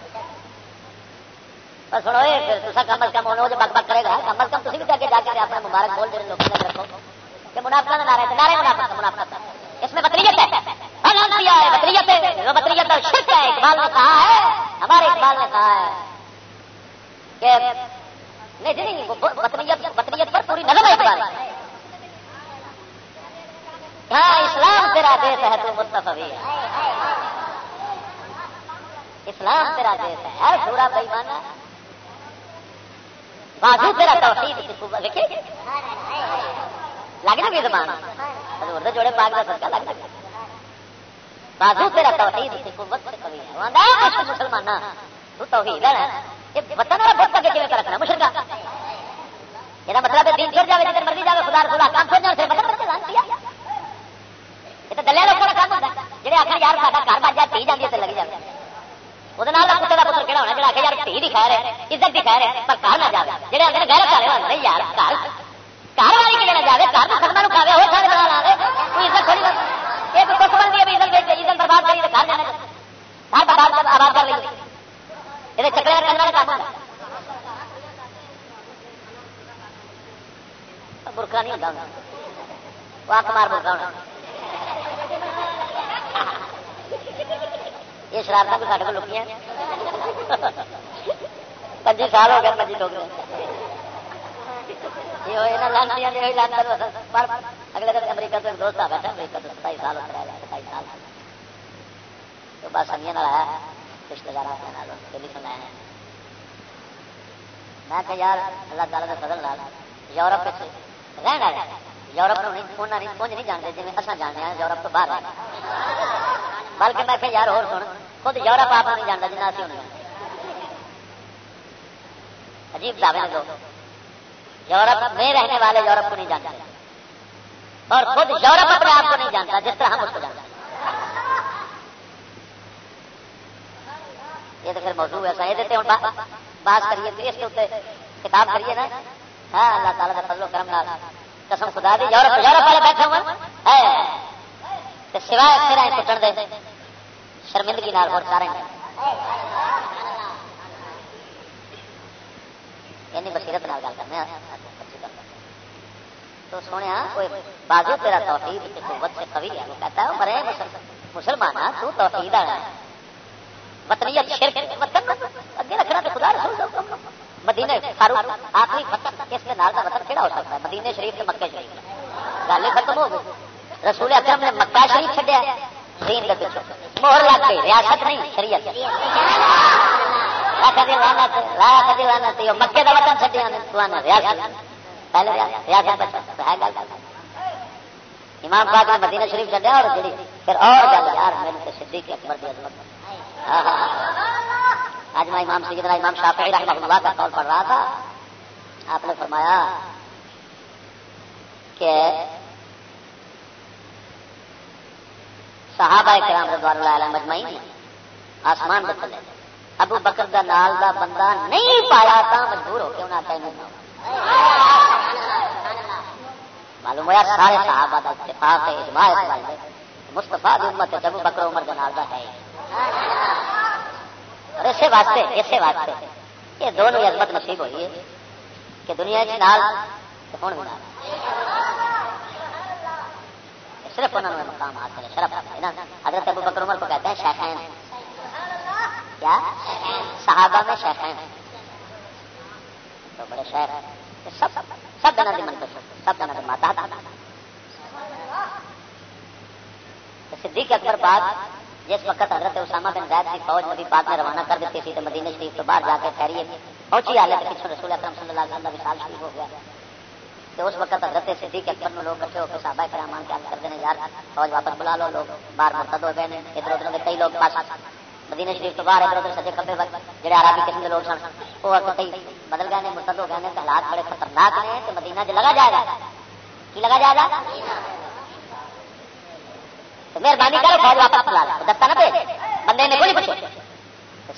نعرہ سنو کم از کم وہ بک بک کرے گا، کم از کم تھی بھی جا کے اپنا مبارک بول دیں لوگوں نے رکھو۔ کہ منافع کا نعرہ نعرے منافع منافع اس میں بطریت ہے۔ بطریت ہے۔ بطریت شرک ہے۔ اقبال نے کہا ہے، ہمارے اقبال نے کہا ہے کہ نہیں نہیں بطریت بطریت پر پوری نظر ہے اقبال۔ ہاں اسلام تیرا دیش ہے تو مستفی ہے؟ اسلام تیرا دیش ہے پورا بےمانا ہاں، بازو تیرا توحید دیکھیے۔ لگ جائے زمان۔ حضور دے جوڑے پاک کا سرکا لگ جائے بازو تیرا توحید کی قوت سے کبھی ہے مسلمان تو توحید ہے۔ یہ وطن والا بہت اگے کیوں رکھنا مشرکا یہ مطلب ہے دین چھوڑ جائے جدھر مرضی جائے خدا رسول کام چھوڑ جائے مطلب بچے جان دیا۔ یہ تو دلیا لوگوں کا کام ہوتا ہے۔ جہے آخر یار، ساڈا گھر بج جائے، پی جاتی ہے لگی جائے وہ کتے کا ہے پر گھر نہ برباد کری چکر کرنا نہیں ہوتا واق مار کمار ہونا یہ شرارت بھی سارے کو لکیاں پچی سال ہو گئے پچی لوگ اگلے دن امریکہ سے دوست آ بیٹھا امریکہ تو ستائی سال اتر رہا ستائی سال تو بس سنگیا آیا رشتے دار دلی سن آیا میں کہ یار اللہ تعالیٰ کے فضل لال یورپ رہنا یورپ نہیں کچھ نہیں جانتے جی اصل جانتے ہیں یورپ تو باہر بلکہ میں کہ یار اور سن، خود یورپ آپ نہیں جانتا جنہیں اسی ہونے عجیب دعوے نے لوگ یورپ، میں رہنے والے یورپ کو نہیں جانتے۔ اور خود یورپ اپنے آپ کو نہیں جانتا، جس طرح ہم اس کو جانتے یہ تو پھر موضوع ایسا یہ دیتے ہوں بات کریے پھر اس کے اتنے کتاب کریے نا۔ ہاں اللہ تعالیٰ کا فضل و کرم لا قسم خدا دی، یورپ یورپ والے بیٹھے ہوئے سوائے پھر آئے کٹن دے شرمندگی نال اور سارے یعنی بصیرت نال گل کرنے تو سونے کوئی بازو تیرا توحید کی قوت سے قوی ہے۔ وہ کہتا ہے مرے مسلمان تو توحید آ وطنیت شرک، وطن اگے رکھنا تو خدا رسول مدینے فاروق، آخری وطن، کس کے نال کا وطن کہڑا ہو سکتا ہے؟ مدینے شریف کے مکے شریف۔ گل ختم ہو گئی۔ رسول اکرم نے مکہ شریف چڈیا دین کے پیچھے مہر لگ گئی، ریاست نہیں، شریعت۔ مکے کا وطن چڈیا ریاست۔ پہلے ریاست ہے گل۔ امام پاک نے مدینہ شریف چڈیا اور جڑی، پھر اور گل، یار، میرے صدیق اکبر کی عظمت۔ آج میں امام سیدنا امام شافعی رحمہ اللہ کا قول پڑھ رہا تھا۔ آپ نے فرمایا کہ صحابہ کرام رضوان اللہ علیہ مجمعین آسمان پہ چلے ابو بکر دا نال دا بندہ نہیں پایا تا مجبور ہو کے انہیں آتا معلوم ہوا سارے صحابہ دا اتفاق ہے، اجماع اس بارے مصطفیٰ دی امت ابو بکر عمر دا نال دا ہے۔ اور اسے واسطے اسے واسطے۔ یہ دونوں عظمت نصیب ہوئی ہے کہ دنیا کے نال ہوں بھی نال۔ صرف انہوں نے مقام حاصل ہے شرف حضرت ابو بکر عمر کو کہتے ہیں شیخین۔ کیا؟ صحابہ میں شیخین۔ تو بڑے شہر سب سب جنا دن کی منتظر سب دن ماتا صدیق اکبر بعد جس وقت حضرت اسامہ بن زید کی فوج نبی پاک نے روانہ کر دیتی تھی تو مدینہ شریف تو باہر جا کے ٹھہری پہنچی حالت پیچھے رسول اکرم صلی اللہ علیہ وسلم کا وشال شریف ہو گیا۔ تو اس وقت حضرت صدیق اکبر میں لوگ کٹھے ہو کے صحابہ کرامان کیا کرتے ہیں یار، فوج واپس بلا لو، لوگ باہر مرتد ہو گئے ادھر ادھر کئی لوگ پاس مدینہ شریف تو باہر، ادھر ادھر سجے کبے جڑے عربی قسم کے لوگ سن، وہ کئی بدل گئے ہیں، مرتد ہو گئے ہیں، حالات بڑے خطرناک نے تو مدینہ جو لگا جائے گا۔ کی لگا جائے گا؟ مہربانی کرو، فوج واپس بلا لو دستا نہ پہ بندے نے کوئی پوچھو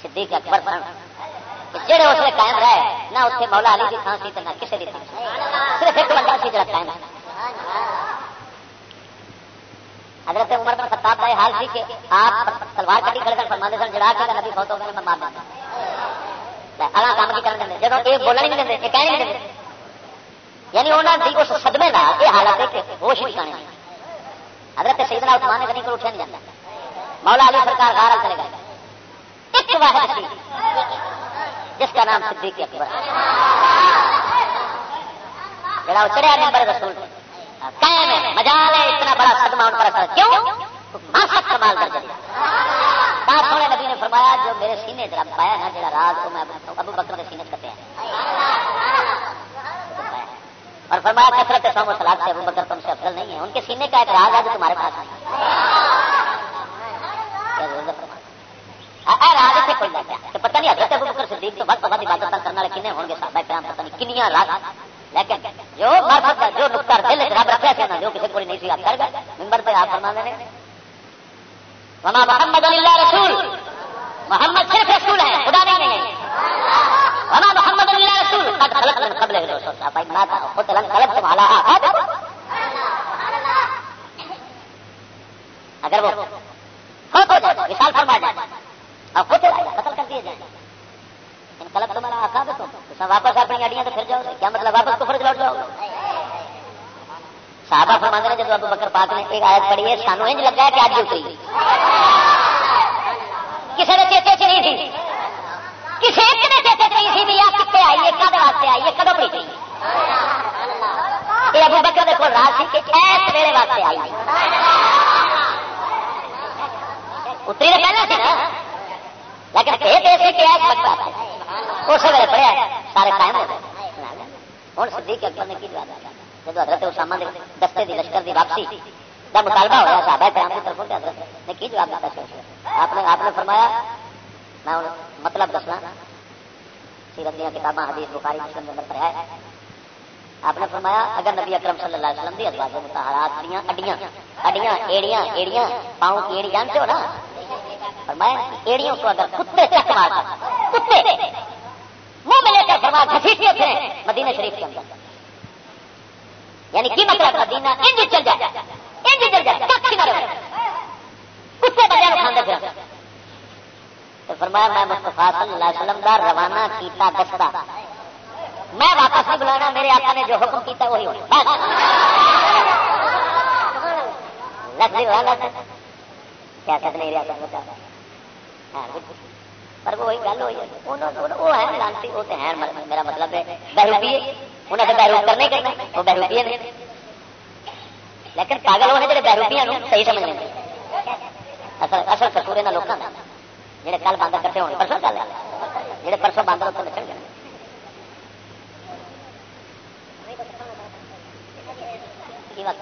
صدیق اکبر سن۔ جہے اس میں قائم رہے، نہ اتنے مولا علی کی تھان سی نہ کسی کی تھان صرف ایک بندہ سی جڑا قائم حضرت عمر بن خطاب کا حال سی کہ آپ تلوار کٹی کھڑے کر فرمانے سن، جڑا کے نبی فوت ہو گئے میں مار دوں اگلا کام کی کرنے دیں جب یہ بولنا نہیں دیں یہ کہنے نہیں دیں یعنی انہوں نے اس صدمے کا یہ حالت ہے کہ ہوش ہی کھانے حضرت سیدنا عثمان غنی کو اٹھا نہیں جاتا مولا علی سرکار غار چلے گئے۔ ایک واحد سی جس کا نام صدیق اکبر جڑا چڑھیا نمبر رسول قائم ہے، مجال ہے، اتنا بڑا صدمہ ان پر اثر۔ کیوں؟ ماسک کمال کر دیا بات سونے نبی نے فرمایا، جو میرے سینے جرا پایا نا جڑا راز کو میں ابو بکر کے سینے کتے ہیں۔ اور فرمایا، کثرت سو سلاد سے ابو بکر تم سے افضل نہیں ہے۔ ان کے سینے کا ایک راز ہے جو تمہارے پاس آئی راج کوئی پتہ نہیں حضرت ابو بکر صدیق تو وقت عبادت کرنے والے کنے گے صاحب کرام پتہ نہیں کنیاں لیکن جو مرفت جو نقطہ دل رب رکھا نا جو کسی کو نہیں سی آپ کر گئے ممبر پہ آپ فرما وما محمد اللہ رسول محمد صرف رسول ہے خدا نہیں ہے وما محمد اللہ رسول قد خلق من قبل بنا تھا خود لن خلق تم وہ خود ہو جائے مثال فرما جائے اور خود قتل کر دیے جائیں ان قلب تمہارا آسا دو تو واپس اپنی اڈیاں تو پھر جاؤ کیا مطلب واپس تو فرض لوٹ جاؤ صحابہ فرماتے ہیں جب ابو بکر پاک نے آیت پڑھی ہے، سانو انج لگا کہ اج اتری۔ کسی نے چیتے چ نہیں تھی کسی ایک نے چیتے چ نہیں تھی بھی آپ کتنے آئیے کدے واسطے آئیے کدو پڑھی تھی یہ ابو بکر دیکھو رات سی کہ ایس ویلے واسطے آئی اتری تو پہلے سی نا۔ لیکن یہ پیسے کہ ایس وقت اس ویلے پڑھیا سارے قائم ہو گئے۔ ہوں، صدیق اکبر نے کی جواب جب حضرت اسامہ دے دستے دی لشکر دی واپسی کا مطالبہ ہوا صحابہ کرام کی طرف سے حضرت نے کی جواب دیتا آپ نے آپ نے فرمایا، میں مطلب دسنا، سیرت دیا کتاباں، حدیث، بخاری، مسلم اندر پڑھا ہے۔ آپ نے فرمایا، اگر نبی اکرم صلی اللہ علیہ وسلم دی ازواج متحرات دیا، اڈیاں اڈیاں، ایڑیاں ایڑیاں، پاؤں کی ایڑی، جانتے ہو نا؟ فرمایا ایڑیوں کو اگر کتے چک مار کتے! منہ میں لے کر فرمایا گھسیٹے تھے مدینہ شریف کے اندر۔ یعنی کی مطلب؟ مدینہ، انج چل جائے۔ چل نہ رہے کتے بجے کھانے پھر تو فرمایا میں مصطفیٰ صلی اللہ علیہ وسلم کا روانہ کیتا دستا۔ میں واپس نہیں بلانا، میرے آقا نے جو حکم کیتا وہی ہونا۔ سیاست نہیں رہا پر وہی گل ہوئی وہ ہے لانسی وہ تو ہے میرا مطلب ہے بہروپی انہیں تو بہروپ کرنا ہی کرنا، وہ بہروپی نے لیکن پاگل ہونے جڑے بہروپیاں صحیح سمجھ لیں اصل اصل کسور یہاں لوگوں کا جڑے کل بند کرتے ہونے پرسوں کل جڑے پرسوں ہوتے نچن گئے کی بات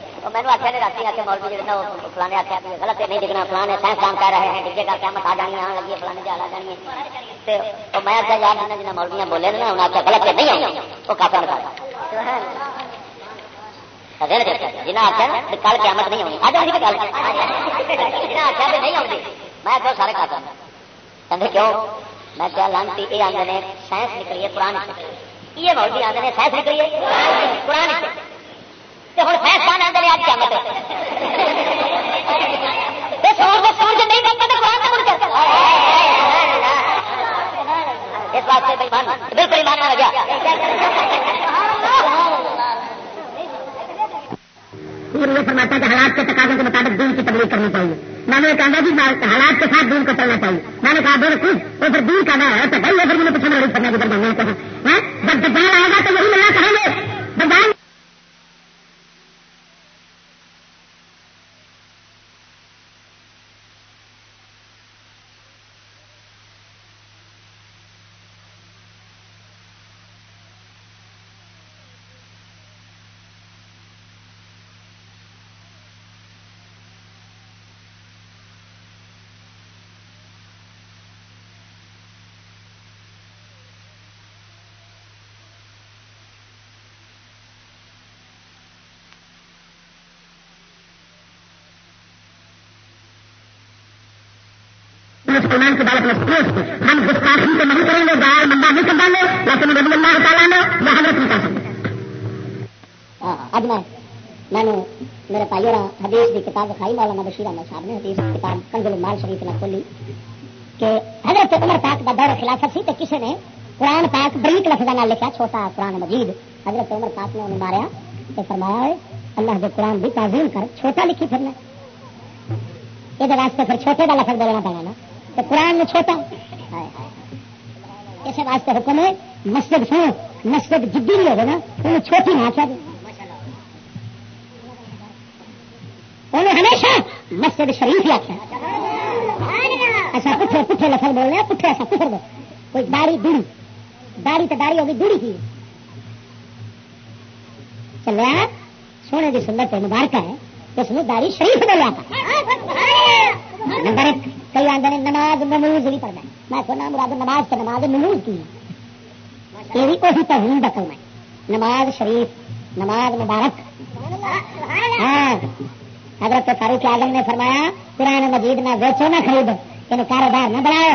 میں نے آخیا رات آ مولوی فلانے آخیا غلط نہیں دکھنا فلانے سائنسدان کہہ رہے ہیں، ڈگے کیا آ جانی آن لگی فلانے جال آ جانی تو میں آخیا یار جنہیں جنہیں بولے نا انہیں آخیا غلط نہیں آئی۔ وہ کافی نکال جنہیں آخیا کل قیامت نہیں آنی آج آئی گل جنہیں آخیا نہیں آتی میں سارے کافی کہتے کیوں؟ میں کیا لانتی یہ آدھے سائنس نکلی ہے پرانی یہ مولوی آدھے سائنس نکلی ہے۔ پرانی ہوں فیصلہ آدھے آج کیا مت سورج نہیں اس واسطے بالکل ایمان آ گیا فرماتا کہ حالات کے تقاضوں کے مطابق دین کی تبلیغ کرنی چاہیے۔ میں نے کہا کہ حالات کے ساتھ دین کو چلنا چاہیے۔ میں نے کہا دور خود وہ پھر دین کا نہ ہے۔ تو بھائی، وہ پھر مجھے پچھلے لڑی کرنا کی درمیان کہا جب دبال آئے گا تو یہی ملنا کہیں گے دبال مسلمان کی دولت میں ہم گستاخی کو نہیں کریں گے گائے بندہ نہیں کر ڈالے لیکن ربی اللہ تعالیٰ نے یا حضرت نہیں کر سکتے اب میں میں نے میرے بھائی اور حدیث کی کتاب دکھائی مولانا بشیر احمد صاحب نے حدیث کی کتاب کنگل مال شریف نے کھولی کہ حضرت عمر پاک کا دور خلافت سی تو کسی نے قرآن پاک بریک لفظ لکھا چھوٹا قرآن مجید۔ حضرت عمر پاک نے انہیں ماریا تو فرمایا ہے اللہ کے قرآن بھی تعظیم کر، چھوٹا لکھی پھرنا۔ یہ واسطے پھر چھوٹے کا لفظ بولنا پڑنا نا۔ تو قرآن میں چھوٹا۔ اس واسطے حکم ہے، مسجد سنو، مسجد جدی نہیں ہوگا نا انہیں چھوٹی نہ آخیا انہیں ہمیشہ مسجد شریف ہی آخیا ایسا پٹھے پٹھے لفظ بول رہے پٹھے ایسا پٹھر دو کوئی داڑھی دوڑی داڑھی تو داڑھی ہوگی دوڑی کی۔ چلے سونے کی سندر مبارک ہے، اس میں داڑھی شریف بولیا تھا نمبر ایک۔ کئی آدھے نے نماز نموز بھی پڑھنا۔ میں سونا مراد نماز سے نماز نموز کی یہ بھی کوئی توہین کا کلمہ ہے۔ نماز شریف، نماز مبارک۔ ہاں۔ حضرت فاروق اعظم نے فرمایا، قرآن مجید نہ بیچو، نہ خرید یعنی کاروبار نہ بڑھاؤ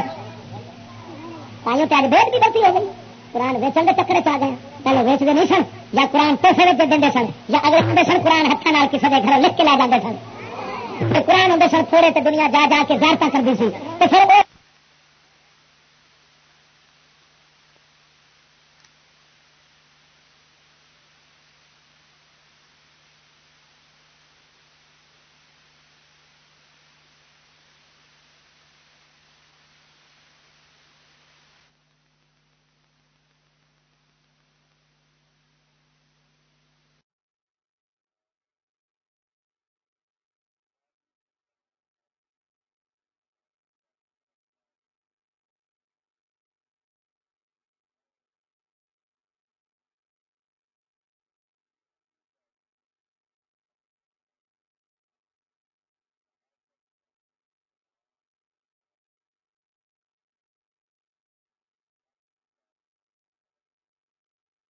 پائیوں پیار بیٹ بھی بڑھتی ہو گئی۔ قرآن ویچن کے چکر چ گئے۔ پہلے ویچتے نہیں سن، یا قرآن توفے دے سن، یا اگلے ہوں سن، قرآن ہاتھوں کسی کے گھر لکھ کے لے جاتے سن۔ قرآن ہوں سر تھوڑے تے دنیا جا جا کے زیارت کرتی سی۔ تو پھر وہ